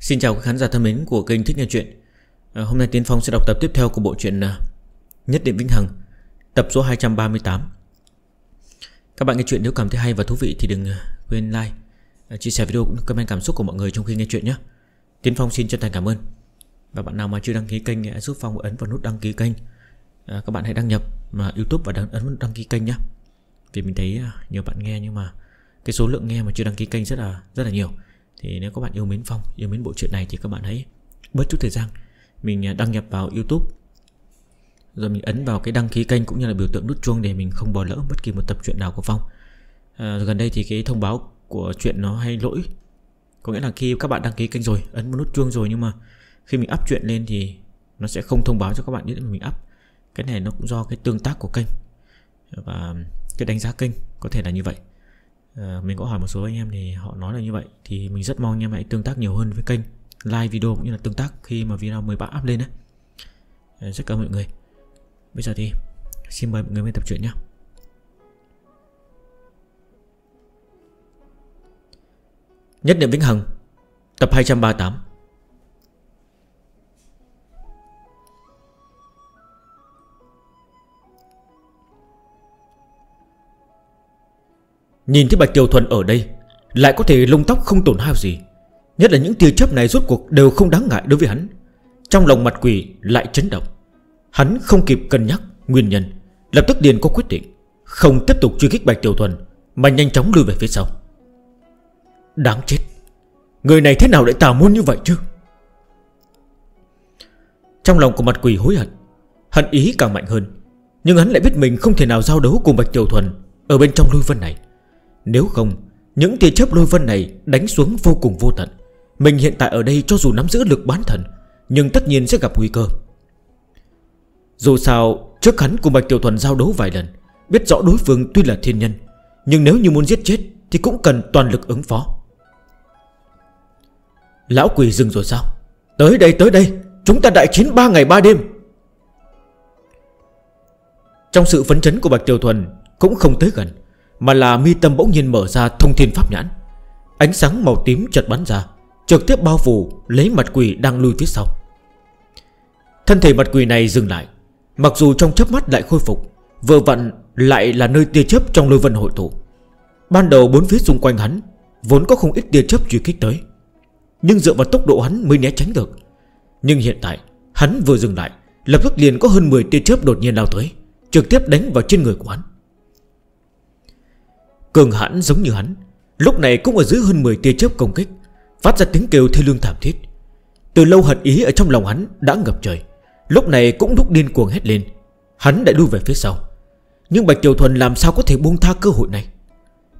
Xin chào các khán giả thân mến của kênh Thích Nghe Chuyện. À, Hôm nay Tiến Phong sẽ đọc tập tiếp theo của bộ truyện à, Nhất Định Vĩnh Hằng Tập số 238 Các bạn nghe chuyện nếu cảm thấy hay và thú vị thì đừng à, quên like à, Chia sẻ video cũng comment cảm xúc của mọi người trong khi nghe chuyện nhé. Tiến Phong xin chân thành cảm ơn. Và bạn nào mà chưa đăng ký kênh hãy giúp Phong ấn vào nút đăng ký kênh. À, Các bạn hãy đăng nhập mà Youtube và đăng, ấn đăng ký kênh nhé. Vì mình thấy nhiều bạn nghe nhưng mà Cái số lượng nghe mà chưa đăng ký kênh rất là rất là nhiều. Thì nếu các bạn yêu mến Phong, yêu mến bộ truyện này thì các bạn hãy bớt chút thời gian. Mình à, đăng nhập vào Youtube. Rồi mình ấn vào cái đăng ký kênh cũng như là biểu tượng nút chuông để mình không bỏ lỡ bất kỳ một tập truyện nào của Phong. À, Gần đây thì cái thông báo của chuyện nó hay lỗi. Có nghĩa là khi các bạn đăng ký kênh rồi, ấn một nút chuông rồi nhưng mà khi mình up chuyện lên thì nó sẽ không thông báo cho các bạn biết mình up. Cái này nó cũng do cái tương tác của kênh Và cái đánh giá kênh có thể là như vậy. Ờ, mình có hỏi một số anh em thì họ nói là như vậy. Thì mình rất mong anh em hãy tương tác nhiều hơn với kênh like video cũng như là tương tác khi mà video mới up lên đấy ờ, rất cảm ơn mọi người. Bây giờ thì xin mời mọi người mình tập chuyện nhé. Nhất niệm vĩnh hằng, Tập 238 Nhìn thấy Bạch Tiểu Thuần ở đây, Lại có thể lông tóc không tổn hao gì. Nhất là những tia chớp này rốt cuộc đều không đáng ngại đối với hắn. Trong lòng mặt quỷ lại chấn động. Hắn không kịp cân nhắc nguyên nhân, Lập tức điền có quyết định, Không tiếp tục truy kích Bạch Tiểu Thuần, Mà nhanh chóng lùi về phía sau. Đáng chết! Người này thế nào lại tà môn như vậy chứ? Trong lòng của mặt quỷ hối hận Hận ý càng mạnh hơn. Nhưng hắn lại biết mình không thể nào giao đấu cùng Bạch Tiểu Thuần Ở bên trong lưu vân này. Nếu không, Những tia chớp lôi vân này đánh xuống vô cùng vô tận. Mình hiện tại ở đây cho dù nắm giữ lực bán thần, Nhưng tất nhiên sẽ gặp nguy cơ. Dù sao, Trước hắn cùng Bạch Tiểu Thuần giao đấu vài lần, Biết rõ đối phương tuy là thiên nhân, Nhưng nếu như muốn giết chết Thì cũng cần toàn lực ứng phó. Lão quỷ dừng rồi sao? Tới đây tới đây, Chúng ta đại chiến 3 ngày 3 đêm. Trong sự phấn chấn của Bạch Tiểu Thuần Cũng không tới gần. Mà là mi tâm bỗng nhiên mở ra thông thiên pháp nhãn. Ánh sáng màu tím chợt bắn ra, Trực tiếp bao phủ lấy mặt quỷ đang lui phía sau. Thân thể mặt quỷ này dừng lại, Mặc dù trong chớp mắt lại khôi phục, Vừa vặn lại là nơi tia chớp trong lôi vân hội tụ. Ban đầu bốn phía xung quanh hắn Vốn có không ít tia chớp truy kích tới, Nhưng dựa vào tốc độ hắn mới né tránh được. Nhưng hiện tại, Hắn vừa dừng lại, Lập tức liền có hơn 10 tia chớp đột nhiên lao tới, Trực tiếp đánh vào trên người của hắn. Cường hãn giống như hắn. Lúc này cũng ở dưới hơn 10 tia chớp công kích, Phát ra tiếng kêu thê lương thảm thiết. Từ lâu hận ý ở trong lòng hắn đã ngập trời. Lúc này cũng lúc điên cuồng hét lên. Hắn đã đuôi về phía sau. Nhưng Bạch Kiều Thuần làm sao có thể buông tha cơ hội này?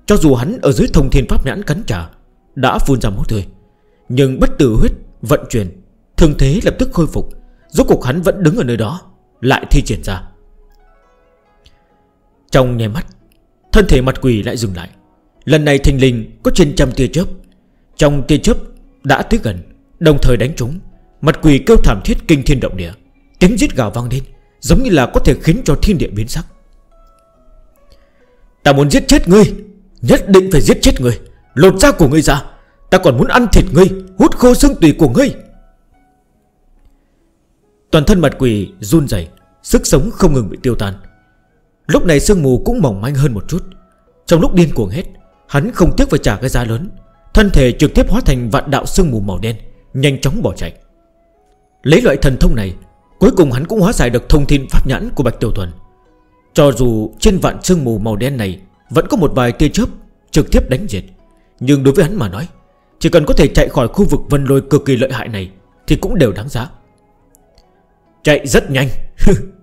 Cho dù hắn ở dưới thông thiên pháp nhãn cắn trả, Đã phun ra máu tươi. Nhưng bất tử huyết vận chuyển Thường thế lập tức khôi phục. Rốt cuộc hắn vẫn đứng ở nơi đó, Lại thi triển ra. Trong nhè mắt Thân thể mặt quỷ lại dừng lại. Lần này thình lình có trên trăm tia chớp. Trong tia chớp đã tới gần, Đồng thời đánh trúng. Mặt quỷ kêu thảm thiết kinh thiên động địa. Tiếng giết gào vang lên, Giống như là có thể khiến cho thiên địa biến sắc. Ta muốn giết chết ngươi, Nhất định phải giết chết ngươi. Lột da của ngươi ra, Ta còn muốn ăn thịt ngươi, Hút khô xương tùy của ngươi. Toàn thân mặt quỷ run dày Sức sống không ngừng bị tiêu tan. Lúc này sương mù cũng mỏng manh hơn một chút. Trong lúc điên cuồng hết, Hắn không tiếc phải trả cái giá lớn. Thân thể trực tiếp hóa thành vạn đạo sương mù màu đen, Nhanh chóng bỏ chạy. Lấy loại thần thông này, Cuối cùng hắn cũng hóa giải được thông tin pháp nhãn của Bạch Tiểu Thuần. Cho dù trên vạn sương mù màu đen này Vẫn có một vài tia chớp Trực tiếp đánh diệt, Nhưng đối với hắn mà nói, Chỉ cần có thể chạy khỏi khu vực vân lôi cực kỳ lợi hại này Thì cũng đều đáng giá. Chạy rất nhanh.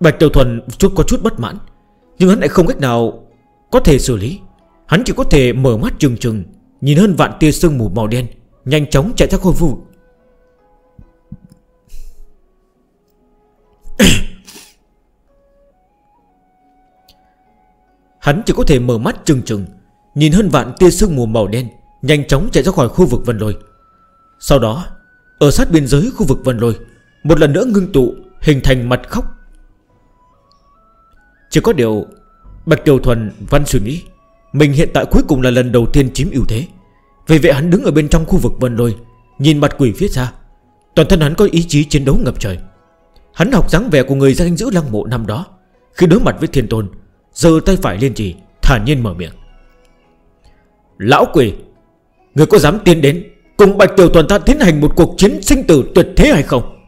Bạch Tiểu Thuần chút có chút bất mãn, Nhưng hắn lại không cách nào Có thể xử lý. Hắn chỉ có thể mở mắt trừng trừng, Nhìn hơn vạn tia sương mù màu đen, Nhanh chóng chạy theo khu vực Hắn chỉ có thể mở mắt trừng trừng, Nhìn hơn vạn tia sương mù màu đen, Nhanh chóng chạy ra khỏi khu vực vần lôi. Sau đó, Ở sát biên giới khu vực vần lôi, Một lần nữa ngưng tụ, Hình thành mặt khóc chỉ có điều Bạch Tiểu Thuần văn suy nghĩ. Mình hiện tại cuối cùng là lần đầu tiên chiếm ưu thế. Vì vậy hắn đứng ở bên trong khu vực vân lôi Nhìn mặt quỷ phía xa. Toàn thân hắn có ý chí chiến đấu ngập trời. Hắn học dáng vẻ của người danh giữ lăng mộ năm đó. Khi đối mặt với thiên tôn Giờ tay phải lên trì Thản nhiên mở miệng. Lão quỷ, Người có dám tiến đến Cùng Bạch Tiểu Thuần ta tiến hành một cuộc chiến sinh tử tuyệt thế hay không?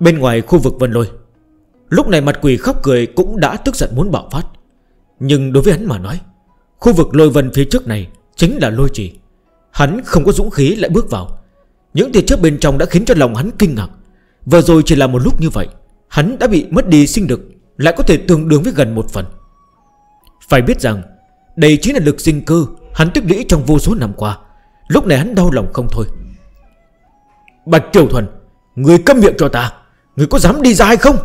Bên ngoài khu vực vân lôi Lúc này mặt quỷ khóc cười cũng đã tức giận muốn bạo phát. Nhưng đối với hắn mà nói, Khu vực lôi vân phía trước này Chính là lôi trì. Hắn không có dũng khí lại bước vào. Những tia chất bên trong đã khiến cho lòng hắn kinh ngạc. Vừa rồi chỉ là một lúc như vậy, Hắn đã bị mất đi sinh lực, Lại có thể tương đương với gần một phần. Phải biết rằng, Đây chính là lực sinh cơ Hắn tích lũy trong vô số năm qua. Lúc này hắn đau lòng không thôi. Bạch Triều Thuần, Người câm miệng cho ta, Người có dám đi ra hay không?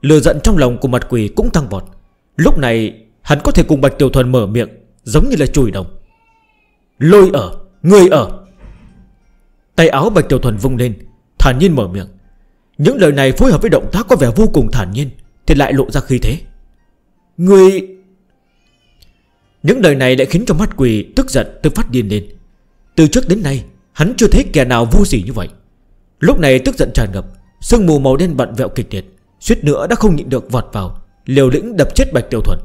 Lừa giận trong lòng của mặt quỷ cũng tăng vọt. Lúc này hắn có thể cùng Bạch Tiểu Thuần mở miệng Giống như là chùi đồng. Lôi ở, người ở. Tay áo Bạch Tiểu Thuần vung lên Thản nhiên mở miệng. Những lời này phối hợp với động tác có vẻ vô cùng thản nhiên Thì lại lộ ra khí thế. Người... Những lời này lại khiến cho mắt quỷ tức giận tức phát điên lên. Từ trước đến nay Hắn chưa thấy kẻ nào vô sỉ như vậy. Lúc này tức giận tràn ngập Sương mù màu đen bận vẹo kịch liệt. Suýt nữa đã không nhịn được vọt vào, Liều lĩnh đập chết Bạch Tiểu Thuần.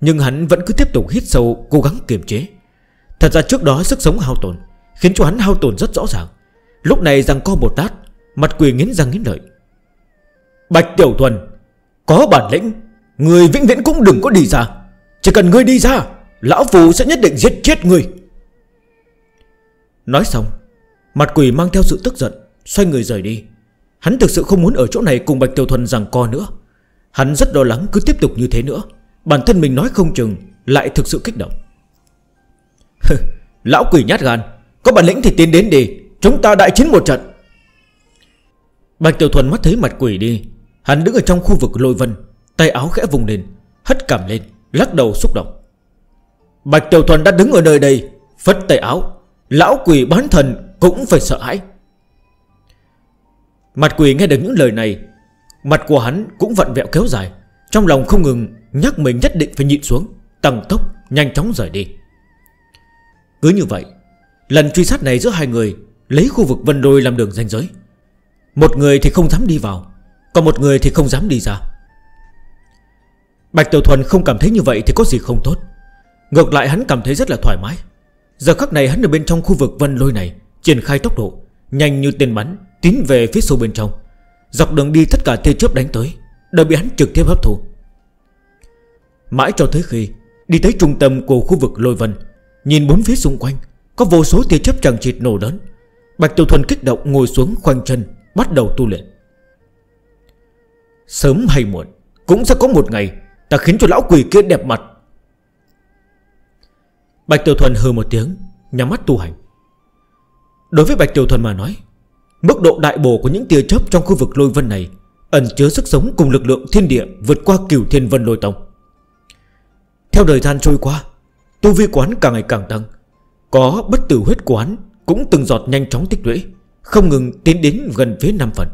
Nhưng hắn vẫn cứ tiếp tục hít sâu, Cố gắng kiềm chế. Thật ra trước đó sức sống hao tổn Khiến cho hắn hao tổn rất rõ ràng. Lúc này rằng co một tát Mặt quỳ nghiến răng nghiến lợi. Bạch Tiểu Thuần, Có bản lĩnh, Người vĩnh viễn cũng đừng có đi ra. Chỉ cần ngươi đi ra, Lão Phù sẽ nhất định giết chết ngươi. Nói xong, Mặt quỷ mang theo sự tức giận, Xoay người rời đi. Hắn thực sự không muốn ở chỗ này cùng Bạch Tiểu Thuần rằng co nữa. Hắn rất lo lắng cứ tiếp tục như thế nữa. Bản thân mình nói không chừng Lại thực sự kích động. Lão quỷ nhát gan, Có bản lĩnh thì tiến đến đi. Chúng ta đại chiến một trận. Bạch Tiểu Thuần mắt thấy mặt quỷ đi. Hắn đứng ở trong khu vực lôi vân, Tay áo khẽ vùng lên, Hất cảm lên, Lắc đầu xúc động. Bạch Tiểu Thuần đã đứng ở nơi đây, Phất tay áo. Lão quỷ bán thần cũng phải sợ hãi. Mặt quỷ nghe được những lời này, Mặt của hắn cũng vặn vẹo kéo dài. Trong lòng không ngừng nhắc mình nhất định phải nhịn xuống, Tăng tốc, nhanh chóng rời đi. Cứ như vậy, Lần truy sát này giữa hai người Lấy khu vực vân đôi làm đường ranh giới. Một người thì không dám đi vào, Còn một người thì không dám đi ra. Bạch Tiểu Thuần không cảm thấy như vậy Thì có gì không tốt. Ngược lại hắn cảm thấy rất là thoải mái. Giờ khắc này hắn ở bên trong khu vực vân lôi này, Triển khai tốc độ, Nhanh như tên bắn. Tiến về phía sâu bên trong. Dọc đường đi tất cả tia chớp đánh tới, đều bị hắn trực tiếp hấp thụ. Mãi cho tới khi Đi tới trung tâm của khu vực lôi vân, Nhìn bốn phía xung quanh, Có vô số tia chớp chẳng chịt nổ đớn Bạch Tiểu Thuần kích động ngồi xuống khoanh chân, Bắt đầu tu luyện. Sớm hay muộn, Cũng sẽ có một ngày Ta khiến cho lão quỷ kia đẹp mặt. Bạch Tiểu Thuần hừ một tiếng, Nhắm mắt tu hành. Đối với Bạch Tiểu Thuần mà nói Mức độ đại bổ của những tia chớp trong khu vực lôi vân này Ẩn chứa sức sống cùng lực lượng thiên địa Vượt qua cửu thiên vân lôi tông. Theo thời gian trôi qua, Tu vi quán càng ngày càng tăng. Có bất tử huyết quán Cũng từng giọt nhanh chóng tích lũy, Không ngừng tiến đến gần phía năm phần.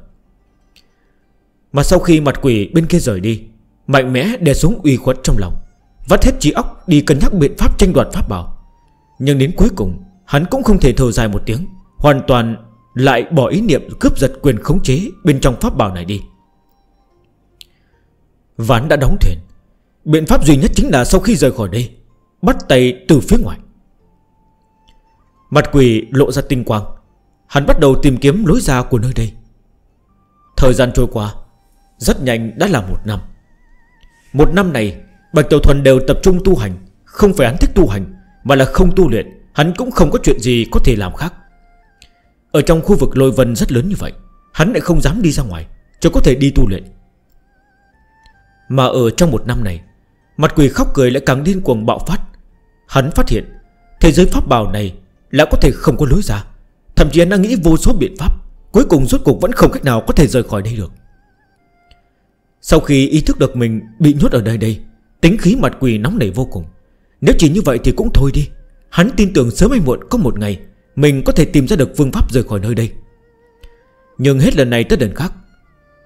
Mà sau khi mặt quỷ bên kia rời đi, Mạnh mẽ đè xuống uy khuất trong lòng, Vắt hết trí óc đi cân nhắc biện pháp tranh đoạt pháp bảo. Nhưng đến cuối cùng, Hắn cũng không thể thở dài một tiếng, Hoàn toàn lại bỏ ý niệm cướp giật quyền khống chế Bên trong pháp bảo này đi. Ván đã đóng thuyền. Biện pháp duy nhất chính là sau khi rời khỏi đây, Bắt tay từ phía ngoài. Mặt quỷ lộ ra tinh quang. Hắn bắt đầu tìm kiếm lối ra của nơi đây. Thời gian trôi qua, Rất nhanh đã là một năm. Một năm này, Bạch Tiểu Thuần đều tập trung tu hành. Không phải hắn thích tu hành, Mà là không tu luyện. Hắn cũng không có chuyện gì có thể làm khác. Ở trong khu vực lôi vân rất lớn như vậy, Hắn lại không dám đi ra ngoài Cho có thể đi tu luyện. Mà ở trong một năm này, Mặt quỷ khóc cười lại càng điên cuồng bạo phát. Hắn phát hiện, Thế giới pháp bào này lại có thể không có lối ra, Thậm chí hắn đang nghĩ vô số biện pháp, Cuối cùng rốt cuộc vẫn không cách nào có thể rời khỏi đây được. Sau khi ý thức được mình bị nhốt ở đây đây, Tính khí mặt quỷ nóng nảy vô cùng. Nếu chỉ như vậy thì cũng thôi đi. Hắn tin tưởng sớm hay muộn có một ngày mình có thể tìm ra được phương pháp rời khỏi nơi đây. Nhưng hết lần này tới lần khác,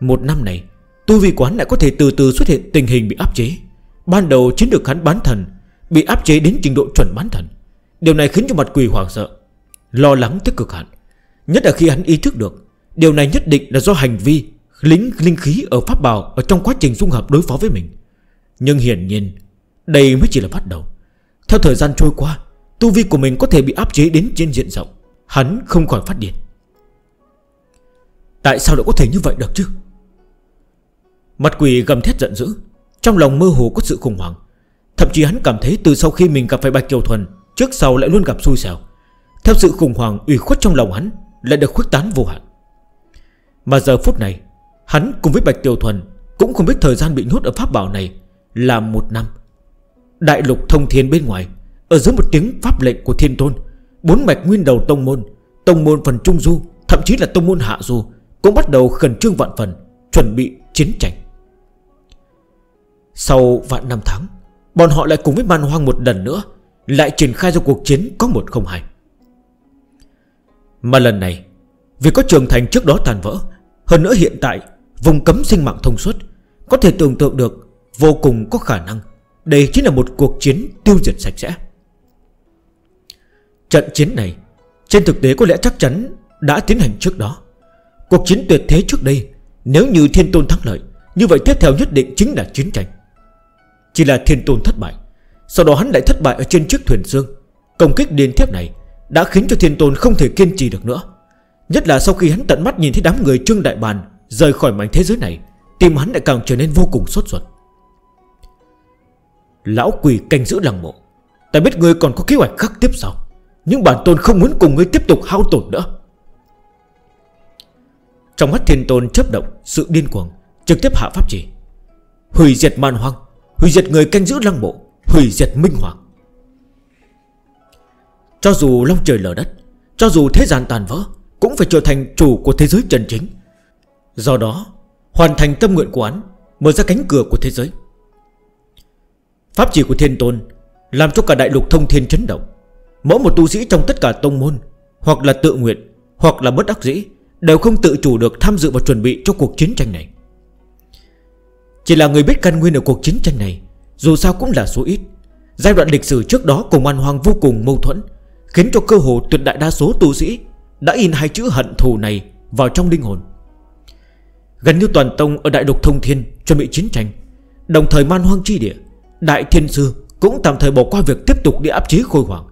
Một năm này, Tu vi quán lại có thể từ từ xuất hiện tình hình bị áp chế. Ban đầu chiến được hắn bán thần, Bị áp chế đến trình độ chuẩn bán thần. Điều này khiến cho mặt quỷ hoảng sợ, Lo lắng tới cực hạn. Nhất là khi hắn ý thức được, Điều này nhất định là do hành vi, Lính, linh khí ở Pháp Bào ở Trong quá trình dung hợp đối phó với mình. Nhưng hiển nhiên, Đây mới chỉ là bắt đầu. Theo thời gian trôi qua Tu vi của mình có thể bị áp chế đến trên diện rộng. Hắn không còn phát điện. Tại sao lại có thể như vậy được chứ? Mặt quỷ gầm thét giận dữ. Trong lòng mơ hồ có sự khủng hoảng. Thậm chí hắn cảm thấy từ sau khi mình gặp phải Bạch Kiều Thuần, Trước sau lại luôn gặp xui xẻo. Theo sự khủng hoảng ủy khuất trong lòng hắn, Lại được khuếch tán vô hạn. Mà giờ phút này, Hắn cùng với Bạch Kiều Thuần Cũng không biết thời gian bị nhốt ở pháp bảo này Là một năm. Đại lục thông thiên bên ngoài ở dưới một tiếng pháp lệnh của thiên tôn, Bốn mạch nguyên đầu tông môn Tông môn phần trung du, Thậm chí là tông môn hạ du, Cũng bắt đầu khẩn trương vạn phần, Chuẩn bị chiến tranh. Sau vạn năm tháng, Bọn họ lại cùng với man hoang một lần nữa, Lại triển khai ra cuộc chiến có một không hai. Mà lần này, Vì có trường thành trước đó tàn vỡ, Hơn nữa hiện tại, Vùng cấm sinh mạng thông suốt, Có thể tưởng tượng được Vô cùng có khả năng Đây chính là một cuộc chiến tiêu diệt sạch sẽ. Trận chiến này, Trên thực tế có lẽ chắc chắn đã tiến hành trước đó. Cuộc chiến tuyệt thế trước đây, Nếu như thiên tôn thắng lợi, Như vậy tiếp theo nhất định chính là chiến tranh. Chỉ là thiên tôn thất bại, Sau đó hắn lại thất bại ở trên chiếc thuyền dương Công kích điên tiếp này Đã khiến cho thiên tôn không thể kiên trì được nữa. Nhất là sau khi hắn tận mắt nhìn thấy đám người Trương Đại Bàn Rời khỏi mảnh thế giới này, Tim hắn lại càng trở nên vô cùng sốt ruột. Lão quỷ canh giữ làng mộ, Ta biết người còn có kế hoạch khác tiếp sau. Nhưng bản tôn không muốn cùng ngươi tiếp tục hao tổn nữa. Trong mắt thiên tôn chấp động, Sự điên cuồng, Trực tiếp hạ pháp chỉ. Hủy diệt man hoang, Hủy diệt người canh giữ lăng bộ Hủy diệt minh hoàng. Cho dù long trời lở đất, Cho dù thế gian tàn vỡ, Cũng phải trở thành chủ của thế giới chân chính. Do đó, Hoàn thành tâm nguyện của án, Mở ra cánh cửa của thế giới. Pháp chỉ của thiên tôn Làm cho cả đại lục thông thiên chấn động. Mỗi một tu sĩ trong tất cả tông môn, Hoặc là tự nguyện, Hoặc là bất đắc dĩ, Đều không tự chủ được tham dự và chuẩn bị cho cuộc chiến tranh này. Chỉ là người biết căn nguyên ở cuộc chiến tranh này, Dù sao cũng là số ít. Giai đoạn lịch sử trước đó cùng an hoang vô cùng mâu thuẫn, Khiến cho cơ hồ tuyệt đại đa số tu sĩ Đã in hai chữ hận thù này vào trong linh hồn. Gần như toàn tông ở đại độc thông thiên Chuẩn bị chiến tranh, Đồng thời man hoang chi địa, Đại thiên sư cũng tạm thời bỏ qua việc tiếp tục đi áp chế khôi hoàng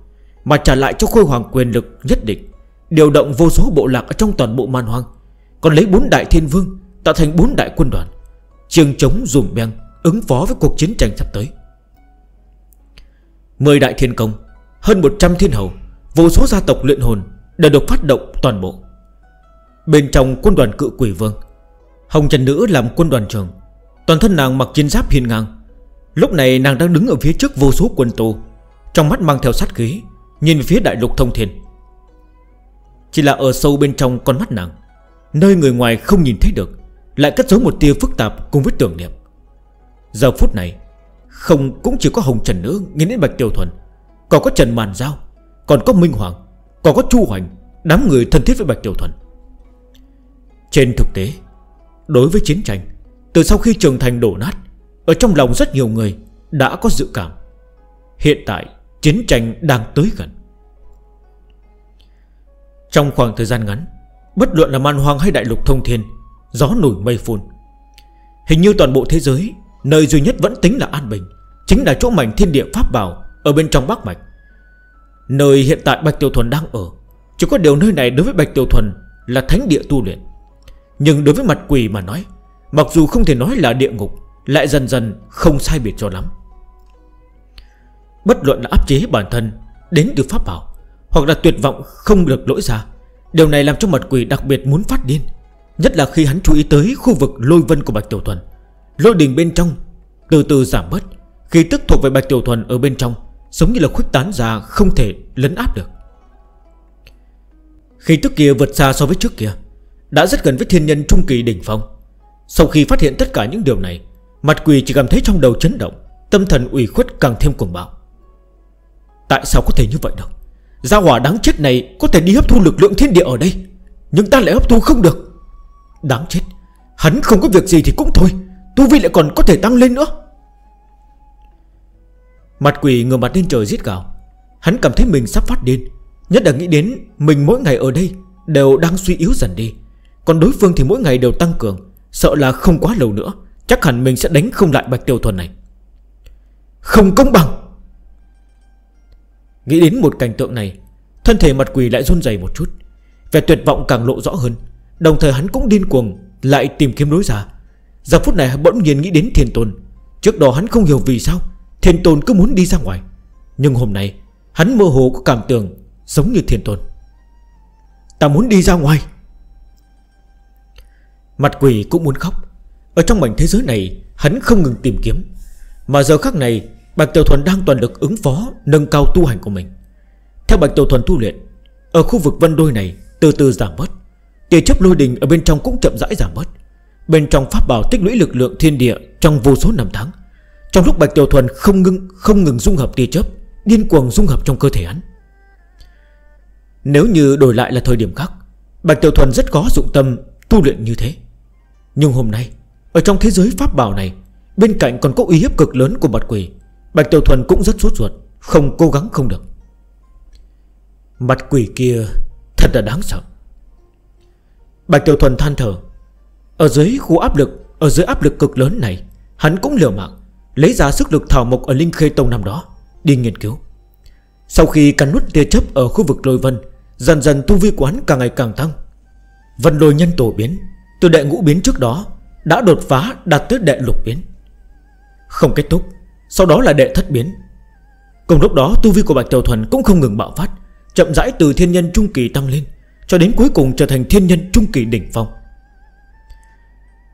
mà trả lại cho khôi hoàng quyền lực nhất định, Điều động vô số bộ lạc ở trong toàn bộ man hoang, Còn lấy bốn đại thiên vương, Tạo thành bốn đại quân đoàn Trường chống dùm beng, Ứng phó với cuộc chiến tranh sắp tới. Mười đại thiên công, Hơn 100 thiên hầu, Vô số gia tộc luyện hồn Đều được phát động toàn bộ. Bên trong quân đoàn cự quỷ vương, Hồng Trần Nữ làm quân đoàn trưởng, Toàn thân nàng mặc chiến giáp hiền ngang. Lúc này nàng đang đứng ở phía trước vô số quân tù Trong mắt mang theo sát khí Nhìn về phía đại lục thông thiên. Chỉ là ở sâu bên trong con mắt nàng, Nơi người ngoài không nhìn thấy được, Lại cất giấu một tia phức tạp cùng với tưởng niệm. Giờ phút này, Không cũng chỉ có Hồng Trần nữa Nghĩ đến Bạch Tiêu Thuần, Còn có Trần Màn Giao, Còn có Minh Hoàng, Còn có Chu Hoành, Đám người thân thiết với Bạch Tiểu Thuần. Trên thực tế, Đối với chiến tranh, Từ sau khi trường thành đổ nát, Ở trong lòng rất nhiều người Đã có dự cảm. Hiện tại Chiến tranh đang tới gần. Trong khoảng thời gian ngắn, Bất luận là man hoang hay đại lục thông thiên, Gió nổi mây phun Hình như toàn bộ thế giới, Nơi duy nhất vẫn tính là an bình, Chính là chỗ mảnh thiên địa Pháp Bảo Ở bên trong Bắc Mạch Nơi hiện tại Bạch Tiểu Thuần đang ở, Chỉ có điều nơi này đối với Bạch Tiểu Thuần Là thánh địa tu luyện. Nhưng đối với mặt quỷ mà nói, Mặc dù không thể nói là địa ngục, Lại dần dần không sai biệt cho lắm. Bất luận là áp chế bản thân Đến từ pháp bảo, Hoặc là tuyệt vọng không được lỗi ra, Điều này làm cho mật quỷ đặc biệt muốn phát điên, Nhất là khi hắn chú ý tới khu vực lôi vân của Bạch Tiểu Thuần. Lôi đình bên trong Từ từ giảm bớt Khi tức thuộc về Bạch Tiểu Thuần ở bên trong Giống như là khuếch tán ra không thể lấn áp được. Khi tức kia vượt xa so với trước kia, Đã rất gần với thiên nhân trung kỳ đỉnh phong. Sau khi phát hiện tất cả những điều này Mặt quỷ chỉ cảm thấy trong đầu chấn động, Tâm thần ủy khuất càng thêm cuồng bạo. Tại sao có thể như vậy đâu? Gia hỏa đáng chết này có thể đi hấp thu lực lượng thiên địa ở đây, Nhưng ta lại hấp thu không được. Đáng chết, Hắn không có việc gì thì cũng thôi, Tu vi lại còn có thể tăng lên nữa. Mặt quỷ ngừa mặt lên trời giết gào. Hắn cảm thấy mình sắp phát điên, Nhất là nghĩ đến mình mỗi ngày ở đây Đều đang suy yếu dần đi. Còn đối phương thì mỗi ngày đều tăng cường, Sợ là không quá lâu nữa, Chắc hẳn mình sẽ đánh không lại Bạch Tiêu Thuần này. Không công bằng! Nghĩ đến một cảnh tượng này, Thân thể mặt quỷ lại run dày một chút. Vẻ tuyệt vọng càng lộ rõ hơn, Đồng thời hắn cũng điên cuồng Lại tìm kiếm đối ra. Giờ phút này bỗng nhiên nghĩ đến thiên tôn. Trước đó hắn không hiểu vì sao, Thiên tôn cứ muốn đi ra ngoài. Nhưng hôm nay, hắn mơ hồ có cảm tưởng Giống như thiên tôn. Ta muốn đi ra ngoài. Mặt quỷ cũng muốn khóc. Ở trong mảnh thế giới này, Hắn không ngừng tìm kiếm. Mà giờ khác này Bạch Tiểu Thuần đang toàn lực ứng phó, Nâng cao tu hành của mình. Theo Bạch Tiểu Thuần tu luyện, Ở khu vực vân đôi này từ từ giảm bớt. Tia chấp lôi đình ở bên trong cũng chậm rãi giảm bớt. Bên trong pháp bảo tích lũy lực lượng thiên địa Trong vô số năm tháng. Trong lúc Bạch Tiểu Thuần không ngừng không ngừng dung hợp tia chấp Điên cuồng dung hợp trong cơ thể hắn. Nếu như đổi lại là thời điểm khác, Bạch Tiểu Thuần rất có dụng tâm tu luyện như thế. Nhưng hôm nay, Ở trong thế giới pháp bảo này, Bên cạnh còn có uy hiếp cực lớn của bật quỷ Bạch Tiểu Thuần cũng rất sốt ruột, Không cố gắng không được. Mặt quỷ kia thật là đáng sợ. Bạch Tiểu Thuần than thở, Ở dưới khu áp lực, Ở dưới áp lực cực lớn này, Hắn cũng liều mạng, Lấy ra sức lực thảo mộc ở Linh Khê Tông năm đó, Đi nghiên cứu. Sau khi cắn nút tia chấp ở khu vực lôi vân, Dần dần tu vi quán càng ngày càng tăng. Vân lôi nhân tổ biến, Từ đệ ngũ biến trước đó, Đã đột phá đạt tới đệ lục biến. Không kết thúc. Sau đó là đệ thất biến. Cùng lúc đó, tu vi của Bạch Tiểu Thuần cũng không ngừng bạo phát, Chậm rãi từ thiên nhân trung kỳ tăng lên, Cho đến cuối cùng trở thành thiên nhân trung kỳ đỉnh phong.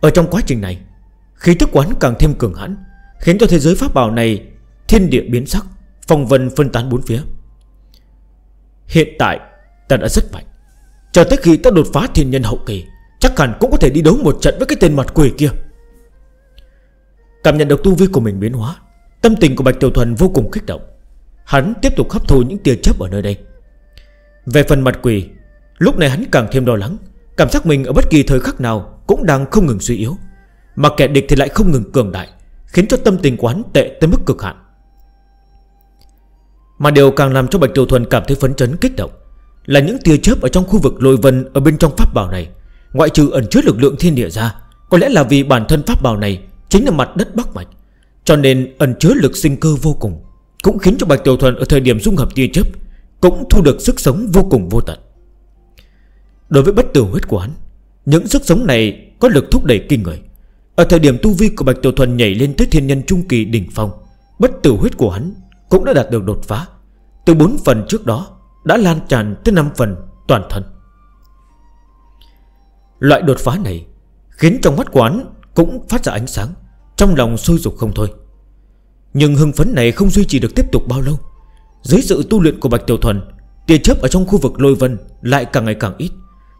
Ở trong quá trình này, Khí thức quán càng thêm cường hãn, Khiến cho thế giới pháp bảo này Thiên địa biến sắc, Phong vân phân tán bốn phía. Hiện tại, ta đã rất mạnh. Chờ tới khi ta đột phá thiên nhân hậu kỳ, Chắc hẳn cũng có thể đi đấu một trận với cái tên mặt quỷ kia. Cảm nhận được tu vi của mình biến hóa Tâm tình của Bạch Tiểu Thuần vô cùng kích động. Hắn tiếp tục hấp thu những tia chấp ở nơi đây. Về phần mặt quỷ, Lúc này hắn càng thêm lo lắng. Cảm giác mình ở bất kỳ thời khắc nào Cũng đang không ngừng suy yếu. Mà kẻ địch thì lại không ngừng cường đại, Khiến cho tâm tình của hắn tệ tới mức cực hạn. Mà điều càng làm cho Bạch Tiểu Thuần cảm thấy phấn chấn, kích động, Là những tia chớp ở trong khu vực lôi vân Ở bên trong pháp bảo này. Ngoại trừ ẩn chứa lực lượng thiên địa ra, Có lẽ là vì bản thân pháp bảo này Chính là mặt đất Bắc Mạch. Cho nên ẩn chứa lực sinh cơ vô cùng, Cũng khiến cho Bạch Tiểu Thuần ở thời điểm dung hợp tiên chấp Cũng thu được sức sống vô cùng vô tận. Đối với bất tử huyết của hắn Những sức sống này có lực thúc đẩy kinh người. Ở thời điểm tu vi của Bạch Tiểu Thuần nhảy lên tới thiên nhân trung kỳ đỉnh phong, Bất tử huyết của hắn cũng đã đạt được đột phá. Từ 4 phần trước đó đã lan tràn tới 5 phần toàn thân. Loại đột phá này Khiến trong mắt quán cũng phát ra ánh sáng. Trong lòng sôi dục không thôi. Nhưng hưng phấn này không duy trì được tiếp tục bao lâu. Dưới sự tu luyện của Bạch Tiểu Thuần, Tia chớp ở trong khu vực lôi vân Lại càng ngày càng ít,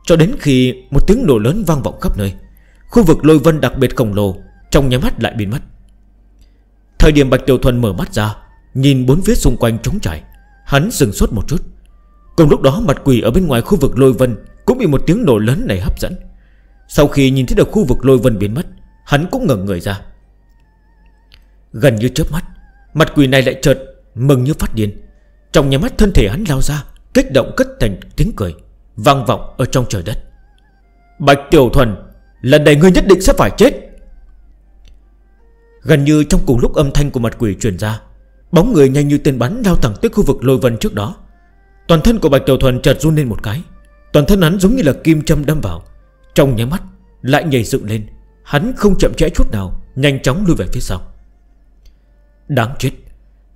Cho đến khi một tiếng nổ lớn vang vọng khắp nơi. Khu vực lôi vân đặc biệt khổng lồ, Trong nháy mắt lại biến mất. Thời điểm Bạch Tiểu Thuần mở mắt ra, Nhìn bốn phía xung quanh trống trải, Hắn sừng sốt một chút. Cùng lúc đó, mặt quỷ ở bên ngoài khu vực lôi vân Cũng bị một tiếng nổ lớn này hấp dẫn. Sau khi nhìn thấy được khu vực lôi vân biến mất, Hắn cũng ngẩn người ra. Gần như chớp mắt, Mặt quỷ này lại chợt mừng như phát điên. Trong nhà mắt thân thể hắn lao ra, Kích động cất thành tiếng cười, Vang vọng ở trong trời đất. Bạch Tiểu Thuần, Lần này ngươi nhất định sẽ phải chết. Gần như trong cùng lúc âm thanh của mặt quỷ truyền ra, Bóng người nhanh như tên bắn lao thẳng tới khu vực lôi vân trước đó. Toàn thân của Bạch Tiểu Thuần chợt run lên một cái, Toàn thân hắn giống như là kim châm đâm vào. Trong nháy mắt Lại nhảy dựng lên, Hắn không chậm trễ chút nào, Nhanh chóng lui về phía sau. Đáng chết.